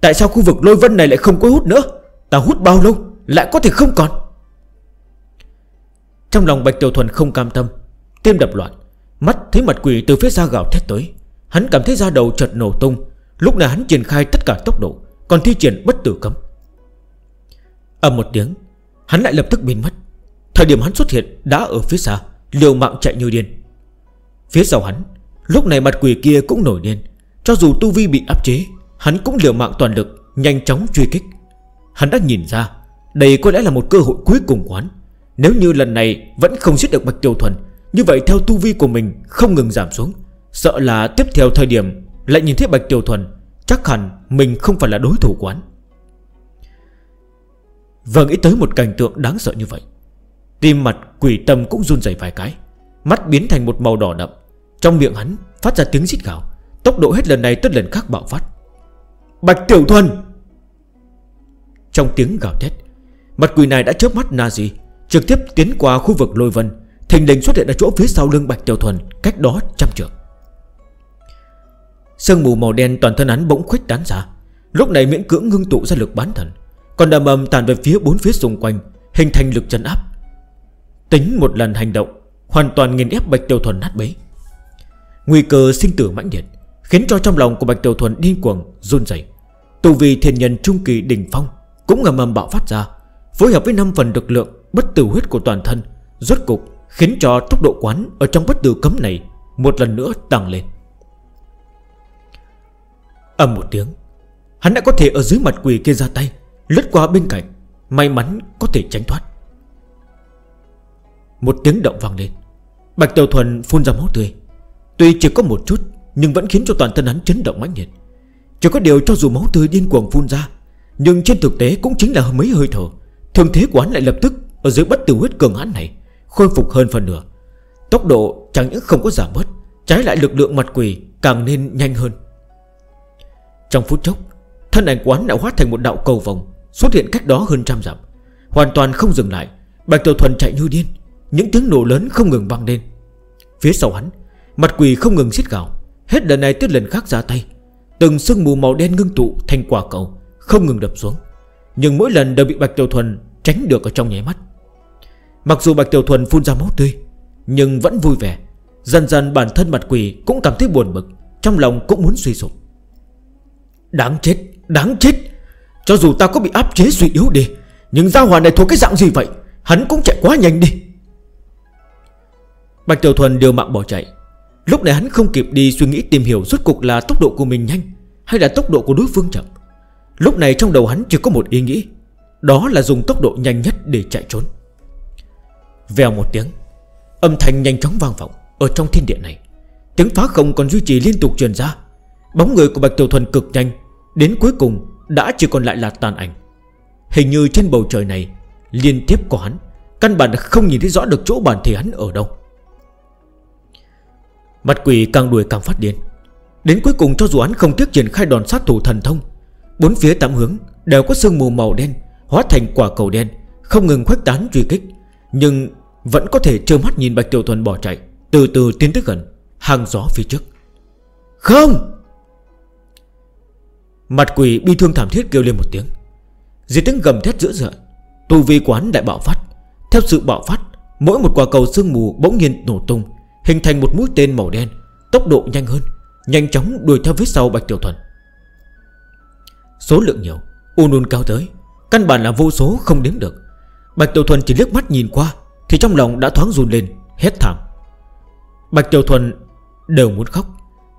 Tại sao khu vực lôi vân này lại không có hút nữa? Ta hút bao lâu lại có thể không còn? Trong lòng Bạch Tiểu Thuần không cam tâm, Tim đập loạn. Mắt thấy mặt quỷ từ phía xa gào thét tới. Hắn cảm thấy da đầu chợt nổ tung. Lúc này hắn triển khai tất cả tốc độ, Còn thi triển bất tử cấm. Ẩm một tiếng, Hắn lại lập tức biến mất. Thời điểm hắn xuất hiện đã ở phía xa, Liều mạng chạy như điên. Phía sau hắn, Lúc này mặt quỷ kia cũng nổi điên. Cho dù tu vi bị áp chế Hắn cũng liều mạng toàn lực, Nhanh chóng truy kích. Hắn đã nhìn ra, Đây có lẽ là một cơ hội cuối cùng quán Nếu như lần này vẫn không giết được Bạch Tiêu Thuần, Như vậy theo tu vi của mình không ngừng giảm xuống. Sợ là tiếp theo thời điểm Lại nhìn thấy Bạch Tiêu Thuần, Chắc hẳn mình không phải là đối thủ quán hắn. Vừa nghĩ tới một cảnh tượng đáng sợ như vậy. Tim mặt quỷ tâm cũng run dày vài cái, Mắt biến thành một màu đỏ đậm. Trong miệng hắn phát ra tiếng giít gào, Tốc độ hết lần này tới lần khác bạo phát. Bạch Tiểu Thuần. Trong tiếng gào thét, Mặt quỷ này đã chớp mắt nazi Trực tiếp tiến qua khu vực lôi vân. Thình lình xuất hiện ở chỗ phía sau lưng Bạch Tiểu Thuần, Cách đó trăm trượng. Sương mù màu đen toàn thân hắn bỗng khuếch tán ra. Lúc này miễn cưỡng ngưng tụ ra lực bán thần, Còn đầm ầm tàn về phía bốn phía xung quanh, Hình thành lực chân áp. Tính một lần hành động, Hoàn toàn nghiền ép Bạch Tiểu Thuần nát bấy. Nguy cơ sinh tử mãnh liệt. Khiến cho trong lòng của Bạch Tiểu Thuần điên cuồng, Run dày Tù vì thiền nhân trung kỳ đỉnh phong Cũng ngầm mầm bạo phát ra, Phối hợp với 5 phần lực lượng bất tử huyết của toàn thân, Rốt cục khiến cho tốc độ quán Ở trong bất tử cấm này Một lần nữa tăng lên. Âm một tiếng, Hắn đã có thể ở dưới mặt quỷ kia ra tay, Lướt qua bên cạnh, May mắn có thể tránh thoát. Một tiếng động vang lên, Bạch Tiểu Thuần phun ra máu tươi. Tuy chỉ có một chút nhưng vẫn khiến cho toàn thân hắn chấn động mãnh liệt. Chỉ có điều cho dù máu tươi điên cuồng phun ra, Nhưng trên thực tế cũng chính là mấy hơi thở Thường thế của hắn lại lập tức Ở dưới bất tử huyết cường hắn này Khôi phục hơn phần nửa. Tốc độ chẳng những không có giảm bớt, Trái lại lực lượng mặt quỷ càng nên nhanh hơn. Trong phút chốc, Thân ảnh quán đã hóa thành một đạo cầu vòng Xuất hiện cách đó hơn trăm dặm, Hoàn toàn không dừng lại. Bạch Tiểu Thuần chạy như điên, Những tiếng nổ lớn không ngừng băng lên. Phía sau hắn, Mặt quỷ không ngừng xiết gào. Hết lần này tới lần khác ra tay. Từng sương mù màu đen ngưng tụ thành quả cầu Không ngừng đập xuống. Nhưng mỗi lần đều bị Bạch Tiểu Thuần tránh được ở trong nháy mắt. Mặc dù Bạch Tiểu Thuần phun ra máu tươi Nhưng vẫn vui vẻ. Dần dần bản thân mặt quỷ cũng cảm thấy buồn bực Trong lòng cũng muốn suy sụp. Đáng chết, đáng chết! Cho dù ta có bị áp chế suy yếu đi Nhưng gia hòa này thuộc cái dạng gì vậy? Hắn cũng chạy quá nhanh đi. Bạch Tiểu Thuần điều mạng bỏ chạy. Lúc này hắn không kịp đi suy nghĩ tìm hiểu Rốt cuộc là tốc độ của mình nhanh Hay là tốc độ của đối phương chậm. Lúc này trong đầu hắn chỉ có một ý nghĩ, Đó là dùng tốc độ nhanh nhất để chạy trốn. Vèo một tiếng, Âm thanh nhanh chóng vang vọng Ở trong thiên địa này. Tiếng phá không còn duy trì liên tục truyền ra. Bóng người của Bạch Tiểu Thuần cực nhanh, Đến cuối cùng đã chỉ còn lại là tàn ảnh. Hình như trên bầu trời này, Liên tiếp của hắn, Căn bản không nhìn thấy rõ được chỗ bản thể hắn ở đâu. Mặt quỷ càng đuổi càng phát điên. Đến cuối cùng cho dù hắn không tiếc triển khai đòn sát thủ thần thông, Bốn phía tạm hướng Đều có sương mù màu đen Hóa thành quả cầu đen, Không ngừng khuếch tán truy kích, Nhưng vẫn có thể trơ mắt nhìn Bạch Tiểu Thuần bỏ chạy, Từ từ tiến tới gần Hàng gió phía trước. Không! Mặt quỷ bi thương thảm thiết kêu lên một tiếng. Dưới tiếng gầm thét dữ dội, Tù vi quán đại bạo phát. Theo sự bạo phát, Mỗi một quả cầu sương mù bỗng nhiên nổ tung Hình thành một mũi tên màu đen, Tốc độ nhanh hơn, Nhanh chóng đuổi theo phía sau Bạch Tiểu Thuần. Số lượng nhiều Un un cao tới, Căn bản là vô số không đếm được. Bạch Tiểu Thuần chỉ liếc mắt nhìn qua, Thì trong lòng đã thoáng run lên hết thảm. Bạch Tiểu Thuần đều muốn khóc,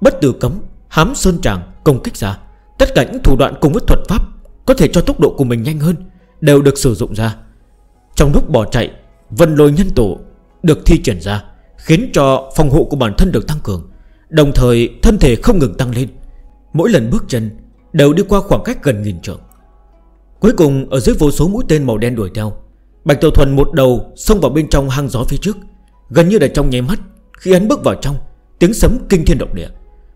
Bất tử cấm, Hám sơn tràng, Công kích ra. Tất cả những thủ đoạn cùng với thuật pháp Có thể cho tốc độ của mình nhanh hơn Đều được sử dụng ra. Trong lúc bỏ chạy, Vân lôi nhân tổ Được thi triển ra. Khiến cho phòng hộ của bản thân được tăng cường. Đồng thời, thân thể không ngừng tăng lên. Mỗi lần bước chân Đều đi qua khoảng cách gần nghìn trượng. Cuối cùng, ở dưới vô số mũi tên màu đen đuổi theo, Bạch Tiểu Thuần một đầu Xông vào bên trong hang gió phía trước. Gần như là trong nháy mắt, Khi hắn bước vào trong, Tiếng sấm kinh thiên động địa.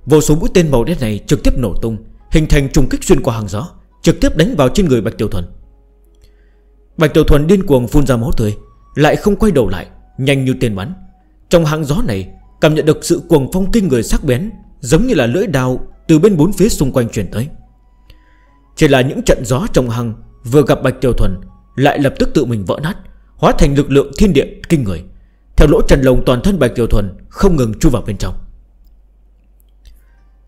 Vô số mũi tên màu đen này trực tiếp nổ tung, Hình thành trùng kích xuyên qua hang gió, Trực tiếp đánh vào trên người Bạch Tiểu Thuần. Bạch Tiểu Thuần điên cuồng phun ra máu tươi, Lại không quay đầu lại, Nhanh như tên bắn. Trong hang gió này, Cảm nhận được sự cuồng phong kinh người sắc bén, Giống như là lưỡi đào từ bên bốn phía xung quanh chuyển tới. Chỉ là những trận gió trong hang Vừa gặp Bạch Tiểu Thuần, Lại lập tức tự mình vỡ nát, Hóa thành lực lượng thiên địa kinh người. Theo lỗ trần lồng toàn thân Bạch Tiểu Thuần Không ngừng chui vào bên trong.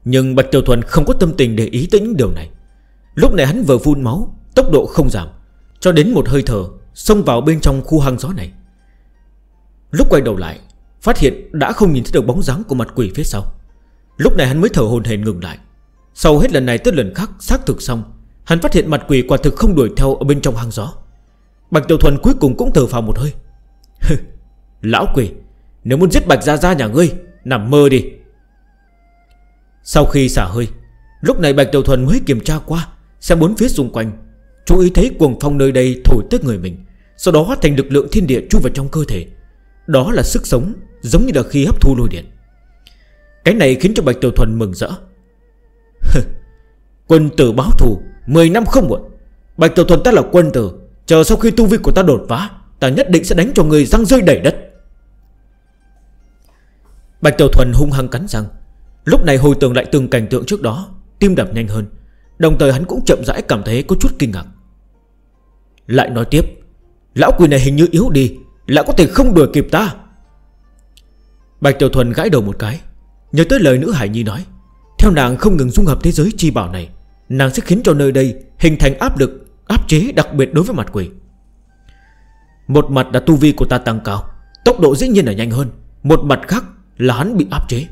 Nhưng Bạch Tiểu Thuần không có tâm tình để ý tới những điều này. Lúc này hắn vừa phun máu, Tốc độ không giảm, Cho đến một hơi thở Xông vào bên trong khu hang gió này. Lúc quay đầu lại Phát hiện đã không nhìn thấy được bóng dáng của mặt quỷ phía sau. Lúc này hắn mới thở hồn hển ngừng lại. Sau hết lần này tới lần khác, xác thực xong, Hắn phát hiện mặt quỷ quả thực không đuổi theo Ở bên trong hang gió. Bạch Tiểu Thuần cuối cùng cũng thở vào một hơi. Lão quỷ, Nếu muốn giết Bạch Gia Gia nhà ngươi, Nằm mơ đi. Sau khi xả hơi, Lúc này Bạch Tiểu Thuần mới kiểm tra qua, Xem bốn phía xung quanh, Chú ý thấy cuồng phong nơi đây thổi tới người mình, Sau đó hóa thành lực lượng thiên địa chui vào trong cơ thể. Đó là sức sống Giống như là khi hấp thu lôi điện. Cái này khiến cho Bạch Tiểu Thuần mừng rỡ. Quân tử báo thù 10 năm không muộn. Bạch Tiểu Thuần ta là quân tử, Chờ sau khi tu vi của ta đột phá, Ta nhất định sẽ đánh cho người răng rơi đẩy đất. Bạch Tiểu Thuần hung hăng cắn răng. Lúc này hồi tưởng lại từng cảnh tượng trước đó, Tim đập nhanh hơn. Đồng thời hắn cũng chậm rãi cảm thấy có chút kinh ngạc. Lại nói tiếp, Lão quỷ này hình như yếu đi, Lão có thể không đuổi kịp ta. Bạch Tiểu Thuần gãi đầu một cái. Nhớ tới lời nữ Hải Nhi nói, Theo nàng không ngừng dung hợp thế giới chi bảo này, Nàng sẽ khiến cho nơi đây hình thành áp lực, Áp chế đặc biệt đối với mặt quỷ. Một mặt là tu vi của ta tăng cao, Tốc độ dĩ nhiên là nhanh hơn. Một mặt khác là hắn bị áp chế.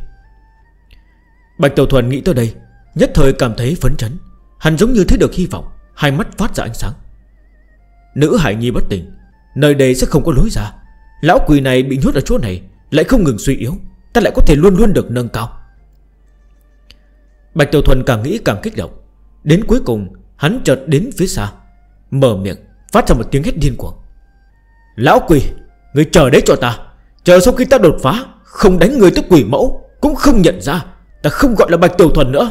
Bạch Tiểu Thuần nghĩ tới đây, Nhất thời cảm thấy phấn chấn. Hắn giống như thấy được hy vọng, Hai mắt phát ra ánh sáng. Nữ Hải Nhi bất tỉnh, Nơi đây sẽ không có lối ra. Lão quỷ này bị nhốt ở chỗ này lại không ngừng suy yếu, Ta lại có thể luôn luôn được nâng cao. Bạch Tiểu Thuần càng nghĩ càng kích động. Đến cuối cùng, hắn chợt đến phía xa, Mở miệng, Phát ra một tiếng hét điên cuồng. Lão quỷ, Người chờ đấy cho ta. Chờ sau khi ta đột phá, Không đánh người tức quỷ mẫu, Cũng không nhận ra, Ta không gọi là Bạch Tiểu Thuần nữa.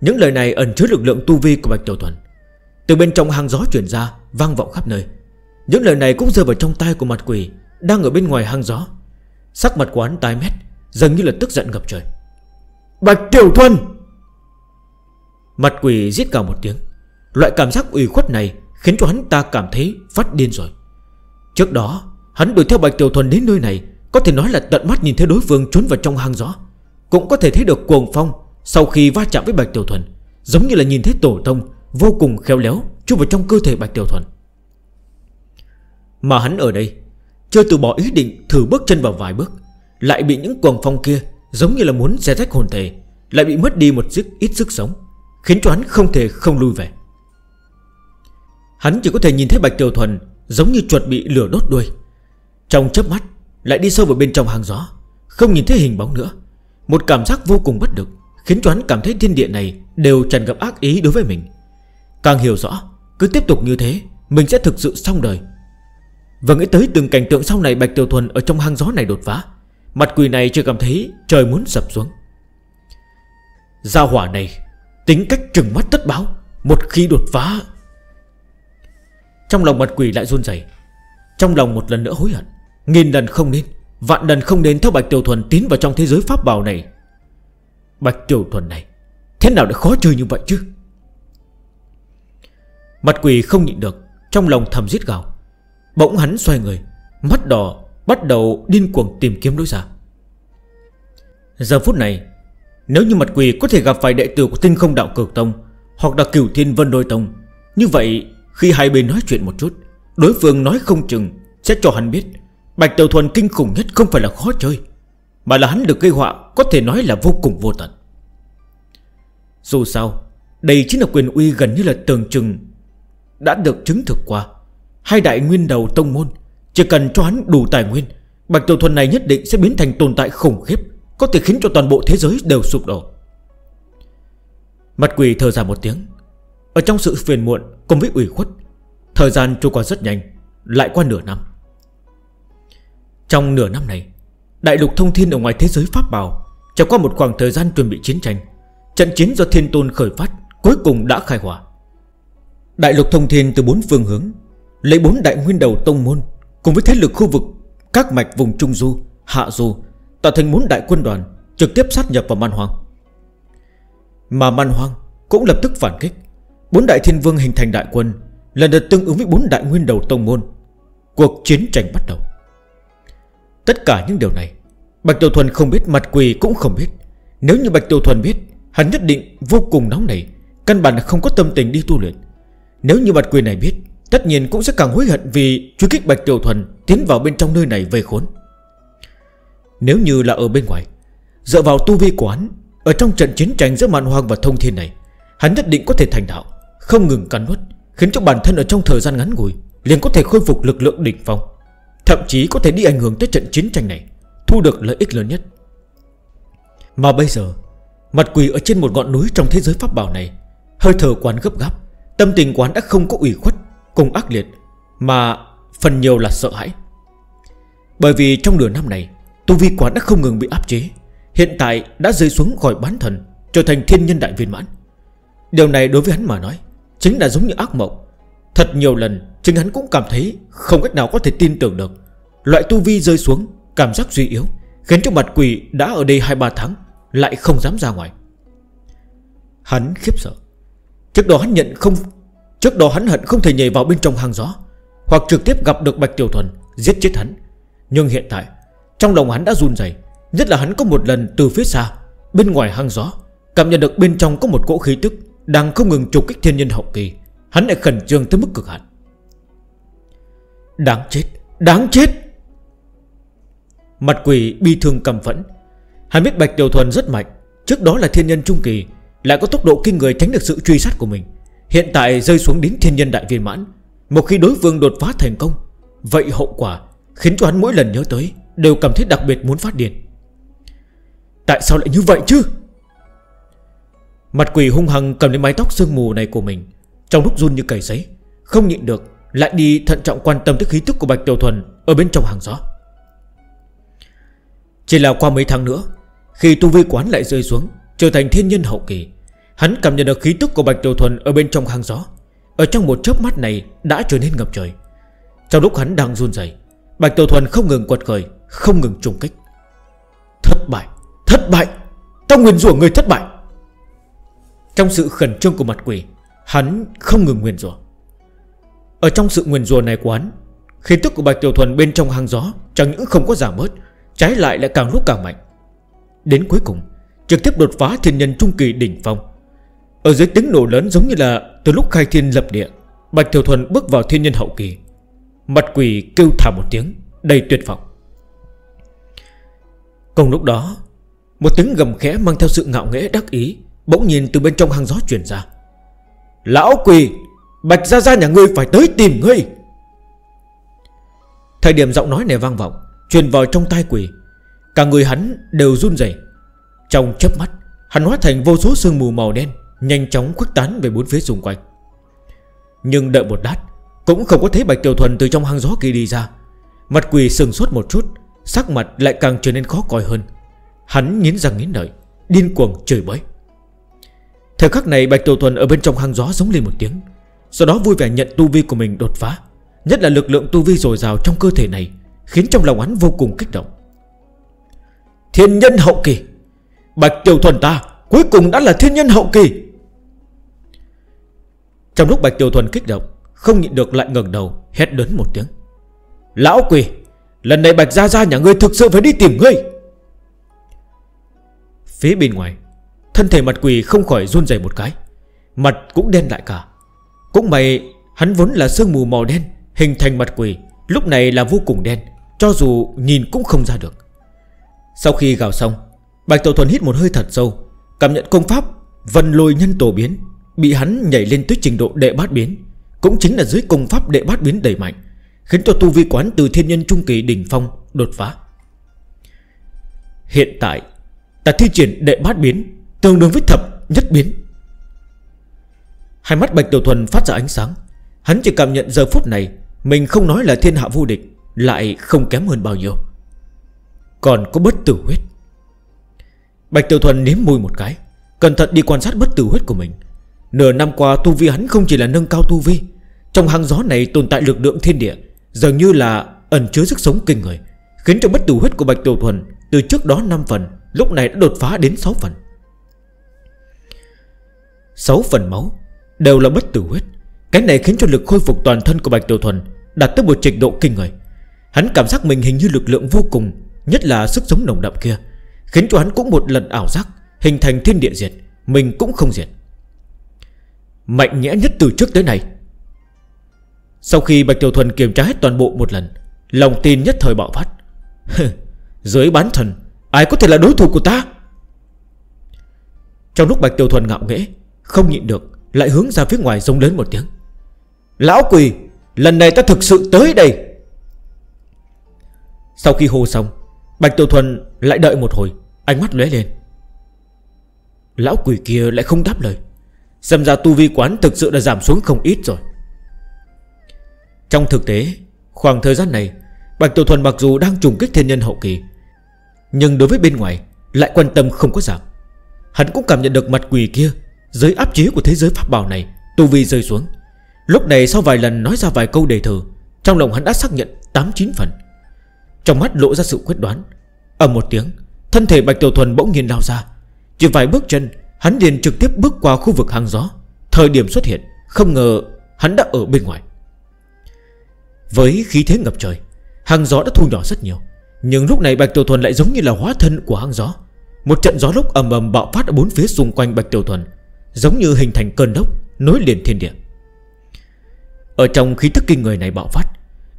Những lời này ẩn chứa lực lượng tu vi của Bạch Tiểu Thuần. Từ bên trong hang gió chuyển ra, Vang vọng khắp nơi. Những lời này cũng rơi vào trong tay của mặt quỷ đang ở bên ngoài hang gió, Sắc mặt của hắn tái mét, dường như là tức giận ngập trời. Bạch Tiểu Thuần! Mặt quỷ giết cả một tiếng. Loại cảm giác ủy khuất này Khiến cho hắn ta cảm thấy phát điên rồi. Trước đó, Hắn đuổi theo Bạch Tiểu Thuần đến nơi này, Có thể nói là tận mắt nhìn thấy đối phương trốn vào trong hang gió. Cũng có thể thấy được cuồng phong Sau khi va chạm với Bạch Tiểu Thuần, Giống như là nhìn thấy tổ tông Vô cùng khéo léo chui vào trong cơ thể Bạch Tiểu Thuần. Mà hắn ở đây chưa từ bỏ ý định thử bước chân vào vài bước, Lại bị những quần phong kia Giống như là muốn xé rách hồn thể, Lại bị mất đi một sức ít sức sống, Khiến cho hắn không thể không lui về. Hắn chỉ có thể nhìn thấy Bạch Tiểu Thuần Giống như chuột bị lửa đốt đuôi. Trong chớp mắt, Lại đi sâu vào bên trong hàng gió, Không nhìn thấy hình bóng nữa. Một cảm giác vô cùng bất lực Khiến cho hắn cảm thấy thiên địa này Đều tràn gặp ác ý đối với mình. Càng hiểu rõ, Cứ tiếp tục như thế, Mình sẽ thực sự xong đời. Và nghĩ tới từng cảnh tượng sau này Bạch Tiểu Thuần Ở trong hang gió này đột phá, Mặt quỷ này chưa cảm thấy trời muốn sập xuống. Gia hỏa này Tính cách trừng mắt tất báo, Một khi đột phá, Trong lòng mặt quỷ lại run dày Trong lòng một lần nữa hối hận. Nghìn lần không nên, Vạn lần không nên, theo Bạch Tiểu Thuần tiến vào trong thế giới pháp bào này. Bạch Tiểu Thuần này, Thế nào để khó chơi như vậy chứ? Mặt quỷ không nhịn được, Trong lòng thầm giết gào. Bỗng hắn xoay người, Mắt đỏ bắt đầu điên cuồng tìm kiếm đối ra. Giờ phút này, Nếu như mặt quỷ có thể gặp phải đệ tử của tinh không đạo cực tông Hoặc là cửu thiên vân đôi tông, Như vậy khi hai bên nói chuyện một chút, Đối phương nói không chừng Sẽ cho hắn biết Bạch Tiểu Thuần kinh khủng nhất không phải là khó chơi, Mà là hắn được gây họa Có thể nói là vô cùng vô tận. Dù sao, Đây chính là quyền uy gần như là tường trừng Đã được chứng thực qua. Hai đại nguyên đầu tông môn, Chỉ cần cho hắn đủ tài nguyên, Bạch Tiểu Thuần này nhất định sẽ biến thành tồn tại khủng khiếp, Có thể khiến cho toàn bộ thế giới đều sụp đổ. Mặt quỷ thở ra một tiếng. Ở trong sự phiền muộn cùng với ủy khuất, Thời gian trôi qua rất nhanh, Lại qua nửa năm. Trong nửa năm này, Đại lục thông thiên ở ngoài thế giới Pháp bào Trải qua một khoảng thời gian chuẩn bị chiến tranh, Trận chiến do thiên tôn khởi phát Cuối cùng đã khai hỏa. Đại lục thông thiên từ bốn phương hướng Lấy bốn đại nguyên đầu tông môn Cùng với thế lực khu vực Các mạch vùng Trung Du, Hạ Du Tạo thành bốn đại quân đoàn Trực tiếp sát nhập vào Man Hoang. Mà Man Hoang cũng lập tức phản kích. Bốn đại thiên vương hình thành đại quân Lần lượt tương ứng với bốn đại nguyên đầu tông môn. Cuộc chiến tranh bắt đầu. Tất cả những điều này Bạch Tiểu Thuần không biết mặt quỳ cũng không biết. Nếu như Bạch Tiểu Thuần biết Hắn nhất định vô cùng nóng nảy Căn bản là không có tâm tình đi tu luyện. Nếu như mặt quỳ này biết Tất nhiên cũng sẽ càng hối hận vì truy kích Bạch Tiểu Thuần Tiến vào bên trong nơi này về khốn. Nếu như là ở bên ngoài, Dựa vào tu vi của hắn, Ở trong trận chiến tranh giữa mạn hoàng và thông thiên này, Hắn nhất định có thể thành đạo, Không ngừng cắn nuốt, Khiến cho bản thân ở trong thời gian ngắn ngủi Liền có thể khôi phục lực lượng đỉnh phong, Thậm chí có thể đi ảnh hưởng tới trận chiến tranh này, Thu được lợi ích lớn nhất. Mà bây giờ, Mặt quỷ ở trên một ngọn núi trong thế giới pháp bảo này, Hơi thở quán gấp gáp, Tâm tình quán đã không có ủy khuất cùng ác liệt, Mà phần nhiều là sợ hãi. Bởi vì trong nửa năm này, Tu vi quán đã không ngừng bị áp chế, Hiện tại đã rơi xuống khỏi bán thần, Trở thành thiên nhân đại viên mãn. Điều này đối với hắn mà nói, Chính là giống như ác mộng. Thật nhiều lần, chính hắn cũng cảm thấy Không cách nào có thể tin tưởng được. Loại tu vi rơi xuống, cảm giác suy yếu, Khiến cho mặt quỷ đã ở đây 2-3 tháng, Lại không dám ra ngoài. Hắn khiếp sợ. Trước đó hắn nhận không Trước đó hắn hận không thể nhảy vào bên trong hang gió, Hoặc trực tiếp gặp được Bạch Tiểu Thuần, Giết chết hắn. Nhưng hiện tại, Trong lòng hắn đã run dày Nhất là hắn có một lần từ phía xa, Bên ngoài hang gió, Cảm nhận được bên trong có một cỗ khí tức Đang không ngừng trục kích thiên nhân hậu kỳ. Hắn lại khẩn trương tới mức cực hạn. Đáng chết Đáng chết! Mặt quỷ bi thương cầm phẫn. Hắn biết Bạch Tiểu Thuần rất mạnh, Trước đó là thiên nhân trung kỳ, Lại có tốc độ kinh người tránh được sự truy sát của mình. Hiện tại rơi xuống đến thiên nhân đại viên mãn, Một khi đối phương đột phá thành công, Vậy hậu quả Khiến cho hắn mỗi lần nhớ tới Đều cảm thấy đặc biệt muốn phát điên. Tại sao lại như vậy chứ? Mặt quỷ hung hăng cầm lấy mái tóc sương mù này của mình, Trong lúc run như cầy giấy Không nhịn được Lại đi thận trọng quan tâm tới khí tức của Bạch Tiểu Thuần Ở bên trong hàng gió. Chỉ là qua mấy tháng nữa, Khi tu vi quán lại rơi xuống, Trở thành thiên nhân hậu kỳ Hắn cảm nhận được khí tức của Bạch Tiểu Thuần Ở bên trong hang gió. Ở trong một chớp mắt này đã trở nên ngập trời. Trong lúc hắn đang run dày Bạch Tiểu Thuần không ngừng quật khởi Không ngừng trùng kích. Thất bại, thất bại! Tao nguyền rủa người thất bại! Trong sự khẩn trương của mặt quỷ Hắn không ngừng nguyền rủa. Ở trong sự nguyền rủa này của hắn Khí tức của Bạch Tiểu Thuần bên trong hang gió Chẳng những không có giảm bớt Trái lại lại càng lúc càng mạnh. Đến cuối cùng Trực tiếp đột phá thiên nhân trung kỳ đỉnh phong. Ở dưới tiếng nổ lớn giống như là Từ lúc khai thiên lập địa, Bạch Thiều Thuần bước vào thiên nhân hậu kỳ. Mặt quỷ kêu thả một tiếng, Đầy tuyệt vọng. Cùng lúc đó, Một tiếng gầm khẽ mang theo sự ngạo nghễ đắc ý Bỗng nhìn từ bên trong hang gió chuyển ra. Lão quỷ, Bạch Gia Gia nhà ngươi phải tới tìm ngươi. Thời điểm giọng nói này vang vọng, Truyền vào trong tai quỷ, Cả người hắn đều run dày Trong chớp mắt, Hắn hóa thành vô số sương mù màu đen Nhanh chóng khuếch tán về bốn phía xung quanh. Nhưng đợi một đát Cũng không có thấy Bạch Tiểu Thuần từ trong hang gió kia đi ra. Mặt quỷ sừng suốt một chút, Sắc mặt lại càng trở nên khó coi hơn. Hắn nghiến răng nghiến lợi, Điên cuồng chửi bới. Thời khắc này Bạch Tiểu Thuần ở bên trong hang gió giống lên một tiếng, Sau đó vui vẻ nhận tu vi của mình đột phá, Nhất là lực lượng tu vi dồi dào trong cơ thể này, Khiến trong lòng hắn vô cùng kích động. Thiên nhân hậu kỳ! Bạch Tiểu Thuần ta, Cuối cùng đã là thiên nhân hậu kỳ! Trong lúc Bạch Tiểu Thuần kích động, Không nhịn được lại ngừng đầu, Hét đớn một tiếng. Lão quỷ, Lần này Bạch Gia Gia nhà ngươi thực sự phải đi tìm ngươi. Phía bên ngoài, Thân thể mặt quỷ không khỏi run dày một cái. Mặt cũng đen lại cả. Cũng may, hắn vốn là sương mù màu đen, Hình thành mặt quỷ, Lúc này là vô cùng đen, Cho dù nhìn cũng không ra được. Sau khi gào xong, Bạch Tổ Thuần hít một hơi thật sâu, Cảm nhận công pháp Vân lôi nhân tổ biến. Bị hắn nhảy lên tới trình độ đệ bát biến, Cũng chính là dưới công pháp đệ bát biến đẩy mạnh, Khiến cho tu vi quán từ thiên nhân trung kỳ đỉnh phong đột phá. Hiện tại, Ta thi triển đệ bát biến Tương đương với thập nhất biến. Hai mắt Bạch Tiểu Thuần phát ra ánh sáng, Hắn chỉ cảm nhận giờ phút này Mình không nói là thiên hạ vô địch Lại không kém hơn bao nhiêu. Còn có bất tử huyết. Bạch Tiểu Thuần nếm mùi một cái, Cẩn thận đi quan sát bất tử huyết của mình. Nửa năm qua tu vi hắn không chỉ là nâng cao tu vi, Trong hang gió này tồn tại lực lượng thiên địa, Dường như là ẩn chứa sức sống kinh người, Khiến cho bất tử huyết của Bạch Tiểu Thuần Từ trước đó 5 phần, Lúc này đã đột phá đến 6 phần. 6 phần máu Đều là bất tử huyết, Cái này khiến cho lực khôi phục toàn thân của Bạch Tiểu Thuần Đạt tới một trình độ kinh người. Hắn cảm giác mình hình như lực lượng vô cùng, Nhất là sức sống nồng đậm kia, Khiến cho hắn cũng một lần ảo giác, Hình thành thiên địa diệt, Mình cũng không diệt. Mạnh mẽ nhất từ trước tới nay. Sau khi Bạch Tiểu Thuần kiểm tra hết toàn bộ một lần, Lòng tin nhất thời bạo phát. Dưới bán thần, Ai có thể là đối thủ của ta? Trong lúc Bạch Tiểu Thuần ngạo nghễ, Không nhịn được, Lại hướng ra phía ngoài rống lớn một tiếng. Lão quỳ, Lần này ta thực sự tới đây. Sau khi hô xong, Bạch Tiểu Thuần lại đợi một hồi, Ánh mắt lóe lên. Lão quỷ kia lại không đáp lời. Xem ra tu vi quán thực sự đã giảm xuống không ít rồi. Trong thực tế, Khoảng thời gian này, Bạch Tiểu Thuần mặc dù đang trùng kích thiên nhân hậu kỳ, Nhưng đối với bên ngoài Lại quan tâm không có giảm. Hắn cũng cảm nhận được mặt quỷ kia Dưới áp chế của thế giới pháp bảo này Tu vi rơi xuống. Lúc này sau vài lần nói ra vài câu đề thờ Trong lòng hắn đã xác nhận 8-9 phần. Trong mắt lộ ra sự quyết đoán. Ở một tiếng, Thân thể Bạch Tiểu Thuần bỗng nhiên lao ra, Chỉ vài bước chân Hắn liền trực tiếp bước qua khu vực hang gió. Thời điểm xuất hiện, Không ngờ hắn đã ở bên ngoài. Với khí thế ngập trời Hang gió đã thu nhỏ rất nhiều. Nhưng lúc này Bạch Tiểu Thuần lại giống như là hóa thân của hang gió. Một trận gió lốc ầm ầm bạo phát Ở bốn phía xung quanh Bạch Tiểu Thuần, Giống như hình thành cơn lốc, Nối liền thiên địa. Ở trong khí thức kinh người này bạo phát,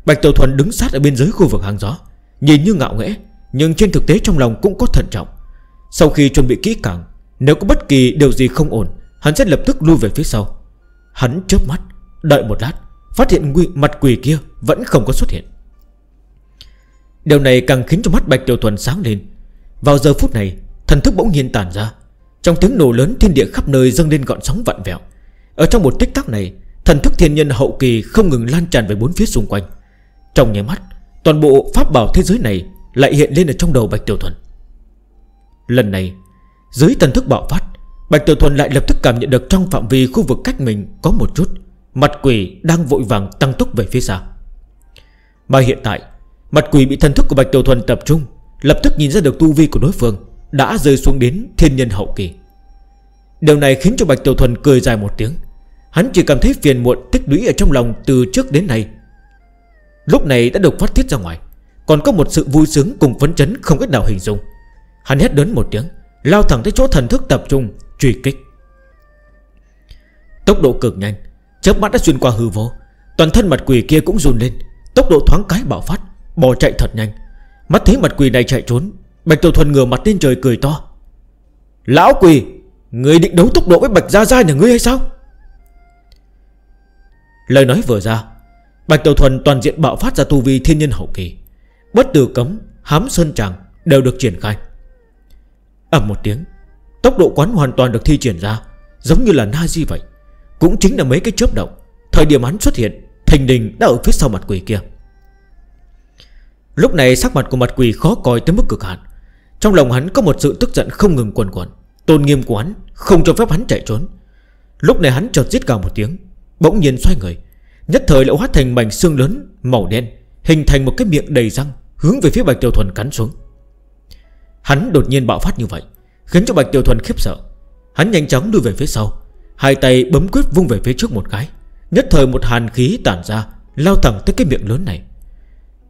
Bạch Tiểu Thuần đứng sát ở biên giới khu vực hang gió, Nhìn như ngạo nghẽ Nhưng trên thực tế trong lòng cũng có thận trọng. Sau khi chuẩn bị kỹ càng nếu có bất kỳ điều gì không ổn Hắn sẽ lập tức lui về phía sau. Hắn chớp mắt Đợi một lát Phát hiện nguy, mặt quỷ kia vẫn không có xuất hiện. Điều này càng khiến cho mắt Bạch Tiểu Thuần sáng lên. Vào giờ phút này Thần thức bỗng nhiên tàn ra. Trong tiếng nổ lớn thiên địa khắp nơi dâng lên gọn sóng vạn vẹo. Ở trong một tích tắc này Thần thức thiên nhân hậu kỳ không ngừng lan tràn về bốn phía xung quanh. Trong nháy mắt Toàn bộ pháp bảo thế giới này Lại hiện lên ở trong đầu Bạch Tiểu Thuần. Lần này dưới thần thức bạo phát, Bạch Tiểu Thuần lại lập tức cảm nhận được trong phạm vi khu vực cách mình có một chút Mặt quỷ đang vội vàng tăng tốc về phía xa. Mà hiện tại, Mặt quỷ bị thần thức của Bạch Tiểu Thuần tập trung, Lập tức nhìn ra được tu vi của đối phương, Đã rơi xuống đến thiên nhân hậu kỳ. Điều này khiến cho Bạch Tiểu Thuần cười dài một tiếng. Hắn chỉ cảm thấy phiền muộn, tích lũy ở trong lòng từ trước đến nay. Lúc này đã được phát thiết ra ngoài, Còn có một sự vui sướng cùng phấn chấn không cách nào hình dung. Hắn hét đến một tiếng. Lao thẳng tới chỗ thần thức tập trung Truy kích. Tốc độ cực nhanh chớp mắt đã xuyên qua hư vô. Toàn thân mặt quỷ kia cũng run lên Tốc độ thoáng cái bạo phát Bỏ chạy thật nhanh. Mắt thấy mặt quỷ này chạy trốn Bạch Tiểu Thuần ngửa mặt lên trời cười to. Lão quỷ Người định đấu tốc độ với Bạch Gia Gia nhà ngươi hay sao? Lời nói vừa ra Bạch Tiểu Thuần toàn diện bạo phát ra tu vi thiên nhân hậu kỳ. Bất tử cấm, hám sơn tràng Đều được triển khai. Ẩm một tiếng, Tốc độ quán hoàn toàn được thi triển ra, Giống như là Nazi vậy. Cũng chính là mấy cái chớp động, Thời điểm hắn xuất hiện Thành đình đã ở phía sau mặt quỷ kia. Lúc này sắc mặt của mặt quỷ khó coi tới mức cực hạn. Trong lòng hắn có một sự tức giận không ngừng quần quần, Tôn nghiêm của hắn Không cho phép hắn chạy trốn. Lúc này hắn chợt giết gào một tiếng, Bỗng nhiên xoay người. Nhất thời lại hóa thành mảnh xương lớn, màu đen, Hình thành một cái miệng đầy răng, Hướng về phía Bạch Tiểu Thuần cắn xuống. Hắn đột nhiên bạo phát như vậy, Khiến cho Bạch Tiểu Thuần khiếp sợ. Hắn nhanh chóng đưa về phía sau, Hai tay bấm quyết vung về phía trước một cái, Nhất thời một hàn khí tản ra, Lao thẳng tới cái miệng lớn này.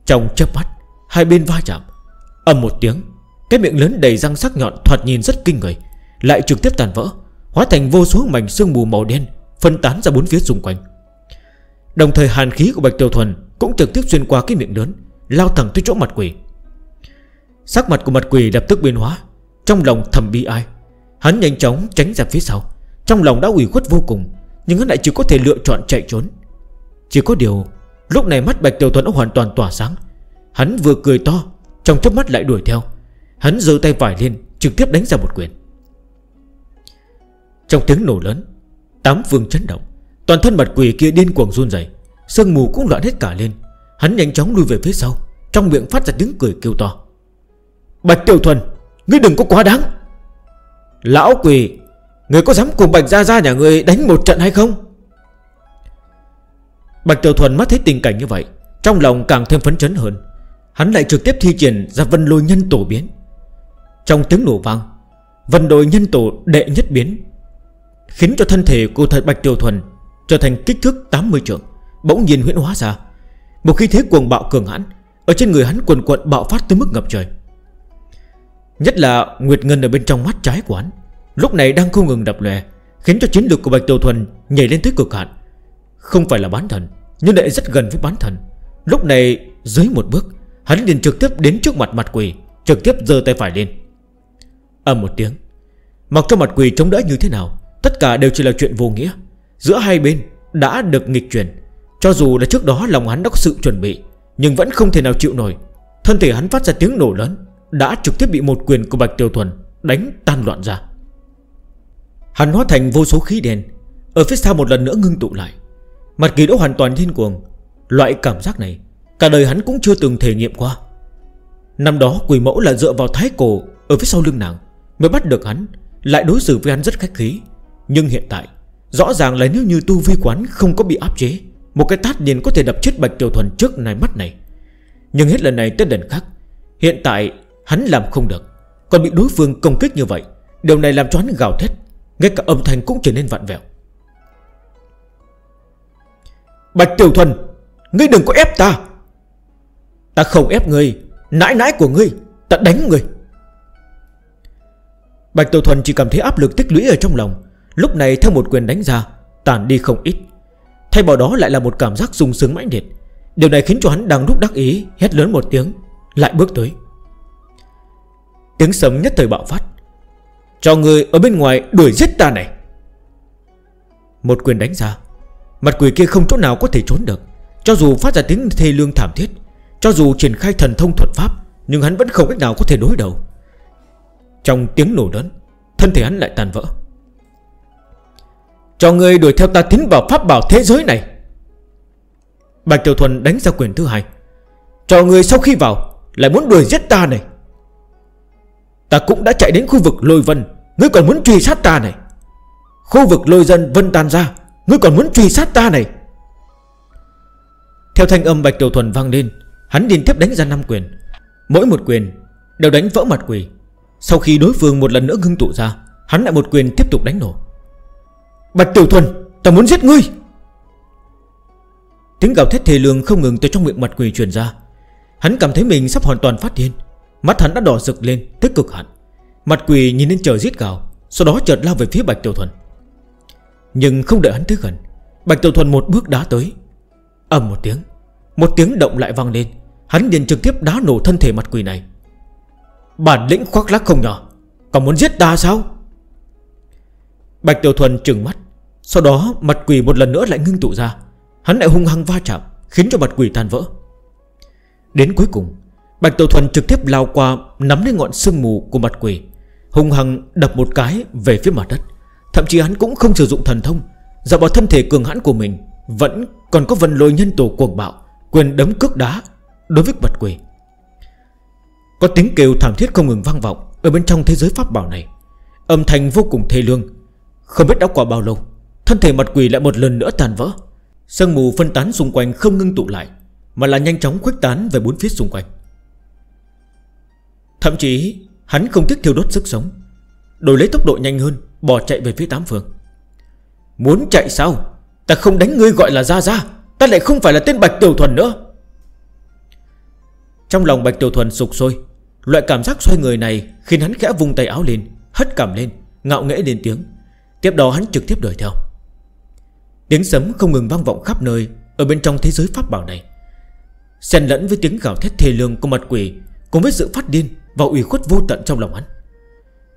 Trong chớp mắt, Hai bên va chạm Âm một tiếng, Cái miệng lớn đầy răng sắc nhọn thoạt nhìn rất kinh người, Lại trực tiếp tàn vỡ, Hóa thành vô số mảnh sương mù màu đen Phân tán ra bốn phía xung quanh. Đồng thời hàn khí của Bạch Tiểu Thuần Cũng trực tiếp xuyên qua cái miệng lớn, Lao thẳng tới chỗ mặt quỷ. Sắc mặt của mặt quỷ lập tức biến hóa. Trong lòng thầm bi ai. Hắn nhanh chóng tránh ra phía sau. Trong lòng đã ủy khuất vô cùng, Nhưng hắn lại chỉ có thể lựa chọn chạy trốn. Chỉ có điều, Lúc này mắt Bạch Tiểu Thuần đã hoàn toàn tỏa sáng. Hắn vừa cười to, Trong chấp mắt lại đuổi theo. Hắn giơ tay vải lên, trực tiếp đánh ra một quyền. Trong tiếng nổ lớn, Tám vương chấn động. Toàn thân mặt quỷ kia điên cuồng run dày Sương mù cũng loạn hết cả lên. Hắn nhanh chóng lui về phía sau, Trong miệng phát ra tiếng cười kêu to. Bạch Tiểu Thuần, Ngươi đừng có quá đáng. Lão quỷ, Ngươi có dám cùng Bạch Gia Gia nhà ngươi đánh một trận hay không? Bạch Tiểu Thuần mắt thấy tình cảnh như vậy, Trong lòng càng thêm phấn chấn hơn. Hắn lại trực tiếp thi triển ra vân lôi nhân tổ biến. Trong tiếng nổ vang, Vân Lôi nhân tổ đệ nhất biến, Khiến cho thân thể của thật Bạch Tiểu Thuần Trở thành kích thước 80 trượng, Bỗng nhiên huyễn hóa ra. Một khi thế cuồng bạo cường hãn, Ở trên người hắn quần quận bạo phát tới mức ngập trời. Nhất là Nguyệt Ngân ở bên trong mắt trái của hắn. Lúc này đang không ngừng đập lè, Khiến cho chiến lược của Bạch Tiểu Thuần nhảy lên tới cực hạn. Không phải là bán thần, Nhưng lại rất gần với bán thần. Lúc này, dưới một bước, Hắn liền trực tiếp đến trước mặt mặt quỷ, Trực tiếp dơ tay phải lên. Âm một tiếng, Mặc cho mặt quỷ chống đỡ như thế nào, Tất cả đều chỉ là chuyện vô nghĩa. Giữa hai bên đã được nghịch chuyển, Cho dù là trước đó lòng hắn đã có sự chuẩn bị, Nhưng vẫn không thể nào chịu nổi. Thân thể hắn phát ra tiếng nổ lớn đã trực tiếp bị một quyền của Bạch Tiêu Thuần Đánh tan loạn ra. Hắn hóa thành vô số khí đen, Ở phía sau một lần nữa ngưng tụ lại. Mặt kỳ đỗ hoàn toàn thiên cuồng, Loại cảm giác này Cả đời hắn cũng chưa từng thể nghiệm qua. Năm đó quỷ mẫu là dựa vào thái cổ Ở phía sau lưng nàng Mới bắt được hắn, Lại đối xử với hắn rất khách khí. Nhưng hiện tại, Rõ ràng là nếu như tu vi quán không có bị áp chế, Một cái tát liền có thể đập chết Bạch Tiểu Thuần trước này mắt này. Nhưng hết lần này tới lần khác, Hiện tại Hắn làm không được. Còn bị đối phương công kích như vậy, Điều này làm cho hắn gào thét, Ngay cả âm thanh cũng trở nên vặn vẹo. Bạch Tiểu Thuần, Ngươi đừng có ép ta. Ta không ép ngươi, Nãi nãi của ngươi, Ta đánh ngươi. Bạch Tiểu Thuần chỉ cảm thấy áp lực tích lũy ở trong lòng. Lúc này theo một quyền đánh ra, Tàn đi không ít. Thay vào đó lại là một cảm giác sung sướng mãnh liệt. Điều này khiến cho hắn đang lúc đắc ý, Hét lớn một tiếng, Lại bước tới. Tiếng sấm nhất thời bạo phát. Cho người ở bên ngoài đuổi giết ta này. Một quyền đánh ra. Mặt quỷ kia không chỗ nào có thể trốn được. Cho dù phát ra tiếng thê lương thảm thiết, Cho dù triển khai thần thông thuật pháp, Nhưng hắn vẫn không cách nào có thể đối đầu. Trong tiếng nổ đớn Thân thể hắn lại tàn vỡ. Cho người đuổi theo ta tiến vào pháp bảo thế giới này. Bạch Tiểu Thuần đánh ra quyền thứ hai. Cho người sau khi vào, Lại muốn đuổi giết ta này. Ta cũng đã chạy đến khu vực lôi vân. Ngươi còn muốn truy sát ta này. Khu vực lôi dân vân tan ra. Ngươi còn muốn truy sát ta này. Theo thanh âm Bạch Tiểu Thuần vang lên, Hắn điên tiếp đánh ra 5 quyền. Mỗi một quyền đều đánh vỡ mặt quỷ. Sau khi đối phương một lần nữa ngưng tụ ra, Hắn lại một quyền tiếp tục đánh nổ. Bạch Tiểu Thuần, Ta muốn giết ngươi. Tiếng gào thét thề lương không ngừng từ trong miệng mặt quỷ truyền ra. Hắn cảm thấy mình sắp hoàn toàn phát điên. Mắt hắn đã đỏ rực lên tức cực hạn. Mặt quỷ nhìn lên trời giết gào, Sau đó chợt lao về phía Bạch Tiểu Thuần. Nhưng không đợi hắn tới gần, Bạch Tiểu Thuần một bước đá tới. Ầm một tiếng Một tiếng động lại vang lên. Hắn liền trực tiếp đá nổ thân thể mặt quỷ này. Bản lĩnh khoác lác không nhỏ, Còn muốn giết ta sao? Bạch Tiểu Thuần trừng mắt, Sau đó mặt quỷ một lần nữa lại ngưng tụ ra. Hắn lại hung hăng va chạm, Khiến cho mặt quỷ tan vỡ. Đến cuối cùng Bạch Tiểu Thuần trực tiếp lao qua, Nắm lấy ngọn sương mù của mặt quỷ Hùng hằng đập một cái về phía mặt đất. Thậm chí hắn cũng không sử dụng thần thông Dạo vào thân thể cường hãn của mình, Vẫn còn có vần lôi nhân tổ cuồng bạo, Quyền đấm cước đá Đối với mặt quỷ. Có tiếng kêu thảm thiết không ngừng vang vọng Ở bên trong thế giới pháp bảo này. Âm thanh vô cùng thê lương, Không biết đã qua bao lâu, Thân thể mặt quỷ lại một lần nữa tàn vỡ. Sương mù phân tán xung quanh không ngưng tụ lại, Mà là nhanh chóng khuếch tán về bốn phía xung quanh. Thậm chí, hắn không tiếc thiêu đốt sức sống. Đổi lấy tốc độ nhanh hơn, Bỏ chạy về phía tám phường Muốn chạy sao? Ta không đánh ngươi gọi là ra ra Ta lại không phải là tên Bạch Tiểu Thuần nữa. Trong lòng Bạch Tiểu Thuần sụp sôi, Loại cảm giác xoay người này Khiến hắn khẽ vung tay áo lên, Hất cảm lên, Ngạo nghẽ lên tiếng. Tiếp đó hắn trực tiếp đuổi theo. Tiếng sấm không ngừng vang vọng khắp nơi Ở bên trong thế giới pháp bảo này. Xen lẫn với tiếng gào thét thề lương của mặt quỷ Cùng với sự phát điên Và ủy khuất vô tận trong lòng hắn.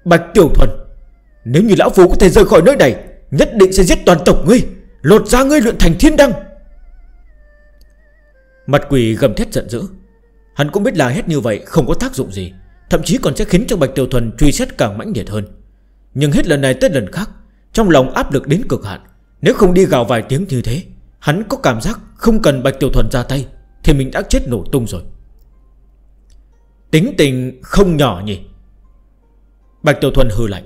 Bạch Tiểu Thuần, Nếu như Lão Phu có thể rời khỏi nơi này, Nhất định sẽ giết toàn tộc ngươi, Lột ra ngươi luyện thành thiên đăng. Mặt quỷ gầm thét giận dữ. Hắn cũng biết là hết như vậy không có tác dụng gì, Thậm chí còn sẽ khiến cho Bạch Tiểu Thuần truy xét càng mãnh liệt hơn. Nhưng hết lần này tới lần khác, Trong lòng áp lực đến cực hạn, Nếu không đi gào vài tiếng như thế, Hắn có cảm giác không cần Bạch Tiểu Thuần ra tay, Thì mình đã chết nổ tung rồi. Tính tình không nhỏ nhỉ? Bạch Tiểu Thuần hư lạnh.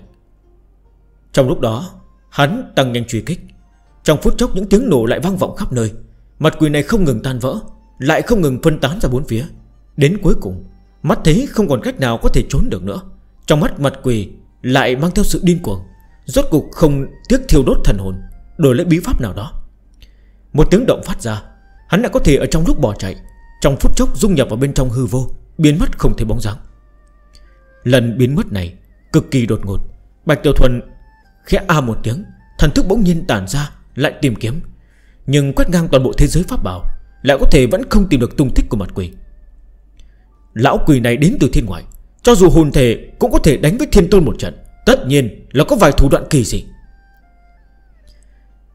Trong lúc đó, Hắn tăng nhanh truy kích. Trong phút chốc, những tiếng nổ lại vang vọng khắp nơi. Mặt quỷ này không ngừng tan vỡ, Lại không ngừng phân tán ra bốn phía. Đến cuối cùng, Mắt thấy không còn cách nào có thể trốn được nữa. Trong mắt mặt quỷ lại mang theo sự điên cuồng. Rốt cục không tiếc thiêu đốt thần hồn, Đổi lấy bí pháp nào đó. Một tiếng động phát ra, Hắn đã có thể ở trong lúc bỏ chạy. Trong phút chốc dung nhập vào bên trong hư vô. Biến mất không thấy bóng dáng. Lần biến mất này Cực kỳ đột ngột. Bạch Tiểu Thuần khẽ a một tiếng, Thần thức bỗng nhiên tản ra, Lại tìm kiếm. Nhưng quét ngang toàn bộ thế giới pháp bảo, Lại có thể vẫn không tìm được tung tích của mặt quỷ. Lão quỷ này đến từ thiên ngoại, Cho dù hồn thể cũng có thể đánh với thiên tôn một trận, Tất nhiên là có vài thủ đoạn kỳ gì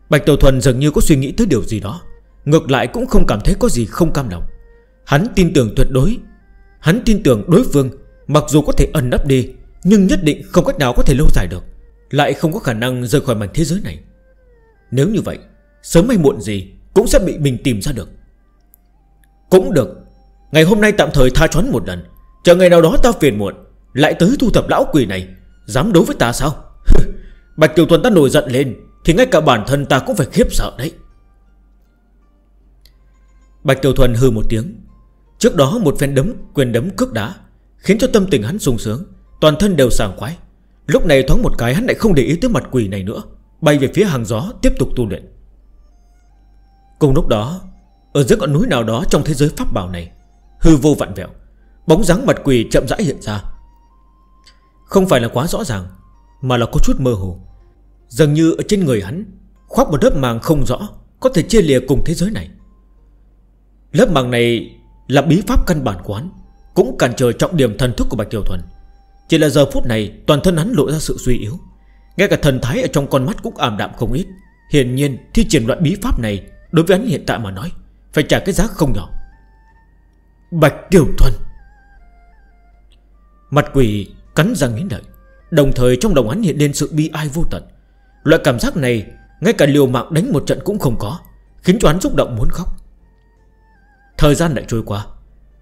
Bạch Tiểu Thuần dường như có suy nghĩ tới điều gì đó, Ngược lại cũng không cảm thấy có gì không cam lòng. Hắn tin tưởng tuyệt đối Hắn tin tưởng đối phương, Mặc dù có thể ẩn nấp đi, Nhưng nhất định không cách nào có thể lâu dài được, Lại không có khả năng rời khỏi mảnh thế giới này. Nếu như vậy, Sớm hay muộn gì cũng sẽ bị mình tìm ra được. Cũng được, Ngày hôm nay tạm thời tha choán một lần, Chờ ngày nào đó ta phiền muộn, Lại tới thu thập lão quỷ này, Dám đấu với ta sao? Bạch Tiểu Thuần ta nổi giận lên, Thì ngay cả bản thân ta cũng phải khiếp sợ đấy. Bạch Tiểu Thuần hư một tiếng. Trước đó một phen đấm, quyền đấm cước đá, Khiến cho tâm tình hắn sung sướng, Toàn thân đều sàng khoái. Lúc này thoáng một cái hắn lại không để ý tới mặt quỷ này nữa, Bay về phía hàng gió tiếp tục tu luyện. Cùng lúc đó, Ở dưới ngọn núi nào đó trong thế giới pháp bảo này, Hư vô vạn vẹo, Bóng dáng mặt quỷ chậm rãi hiện ra. Không phải là quá rõ ràng, Mà là có chút mơ hồ. Dường như ở trên người hắn, Khoác một lớp màng không rõ, Có thể chia lìa cùng thế giới này. Lớp màng này là bí pháp căn bản quán Cũng cản trở trọng điểm thần thức của Bạch Tiểu Thuần. Chỉ là giờ phút này, toàn thân hắn lộ ra sự suy yếu. Ngay cả thần thái ở trong con mắt cũng ảm đạm không ít. Hiển nhiên, thi triển loại bí pháp này, Đối với hắn hiện tại mà nói, Phải trả cái giá không nhỏ. Bạch Tiểu Thuần! Mặt quỷ cắn răng nghiến lợi, Đồng thời trong lòng hắn hiện lên sự bi ai vô tận. Loại cảm giác này, Ngay cả liều mạng đánh một trận cũng không có, Khiến cho hắn xúc động muốn khóc. Thời gian lại trôi qua.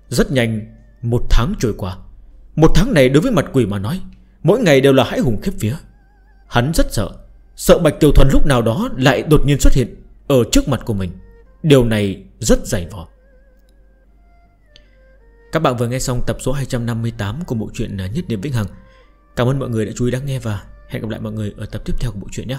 Rất nhanh, Một tháng trôi qua. Một tháng này đối với mặt quỷ mà nói, Mỗi ngày đều là hãi hùng khiếp vía. Hắn rất sợ Sợ Bạch Tiểu Thuần lúc nào đó lại đột nhiên xuất hiện Ở trước mặt của mình. Điều này rất dày vò. Các bạn vừa nghe xong tập số 258 của bộ truyện Nhất Điểm Vĩnh Hằng. Cảm ơn mọi người đã chú ý lắng nghe và hẹn gặp lại mọi người ở tập tiếp theo của bộ truyện nhé.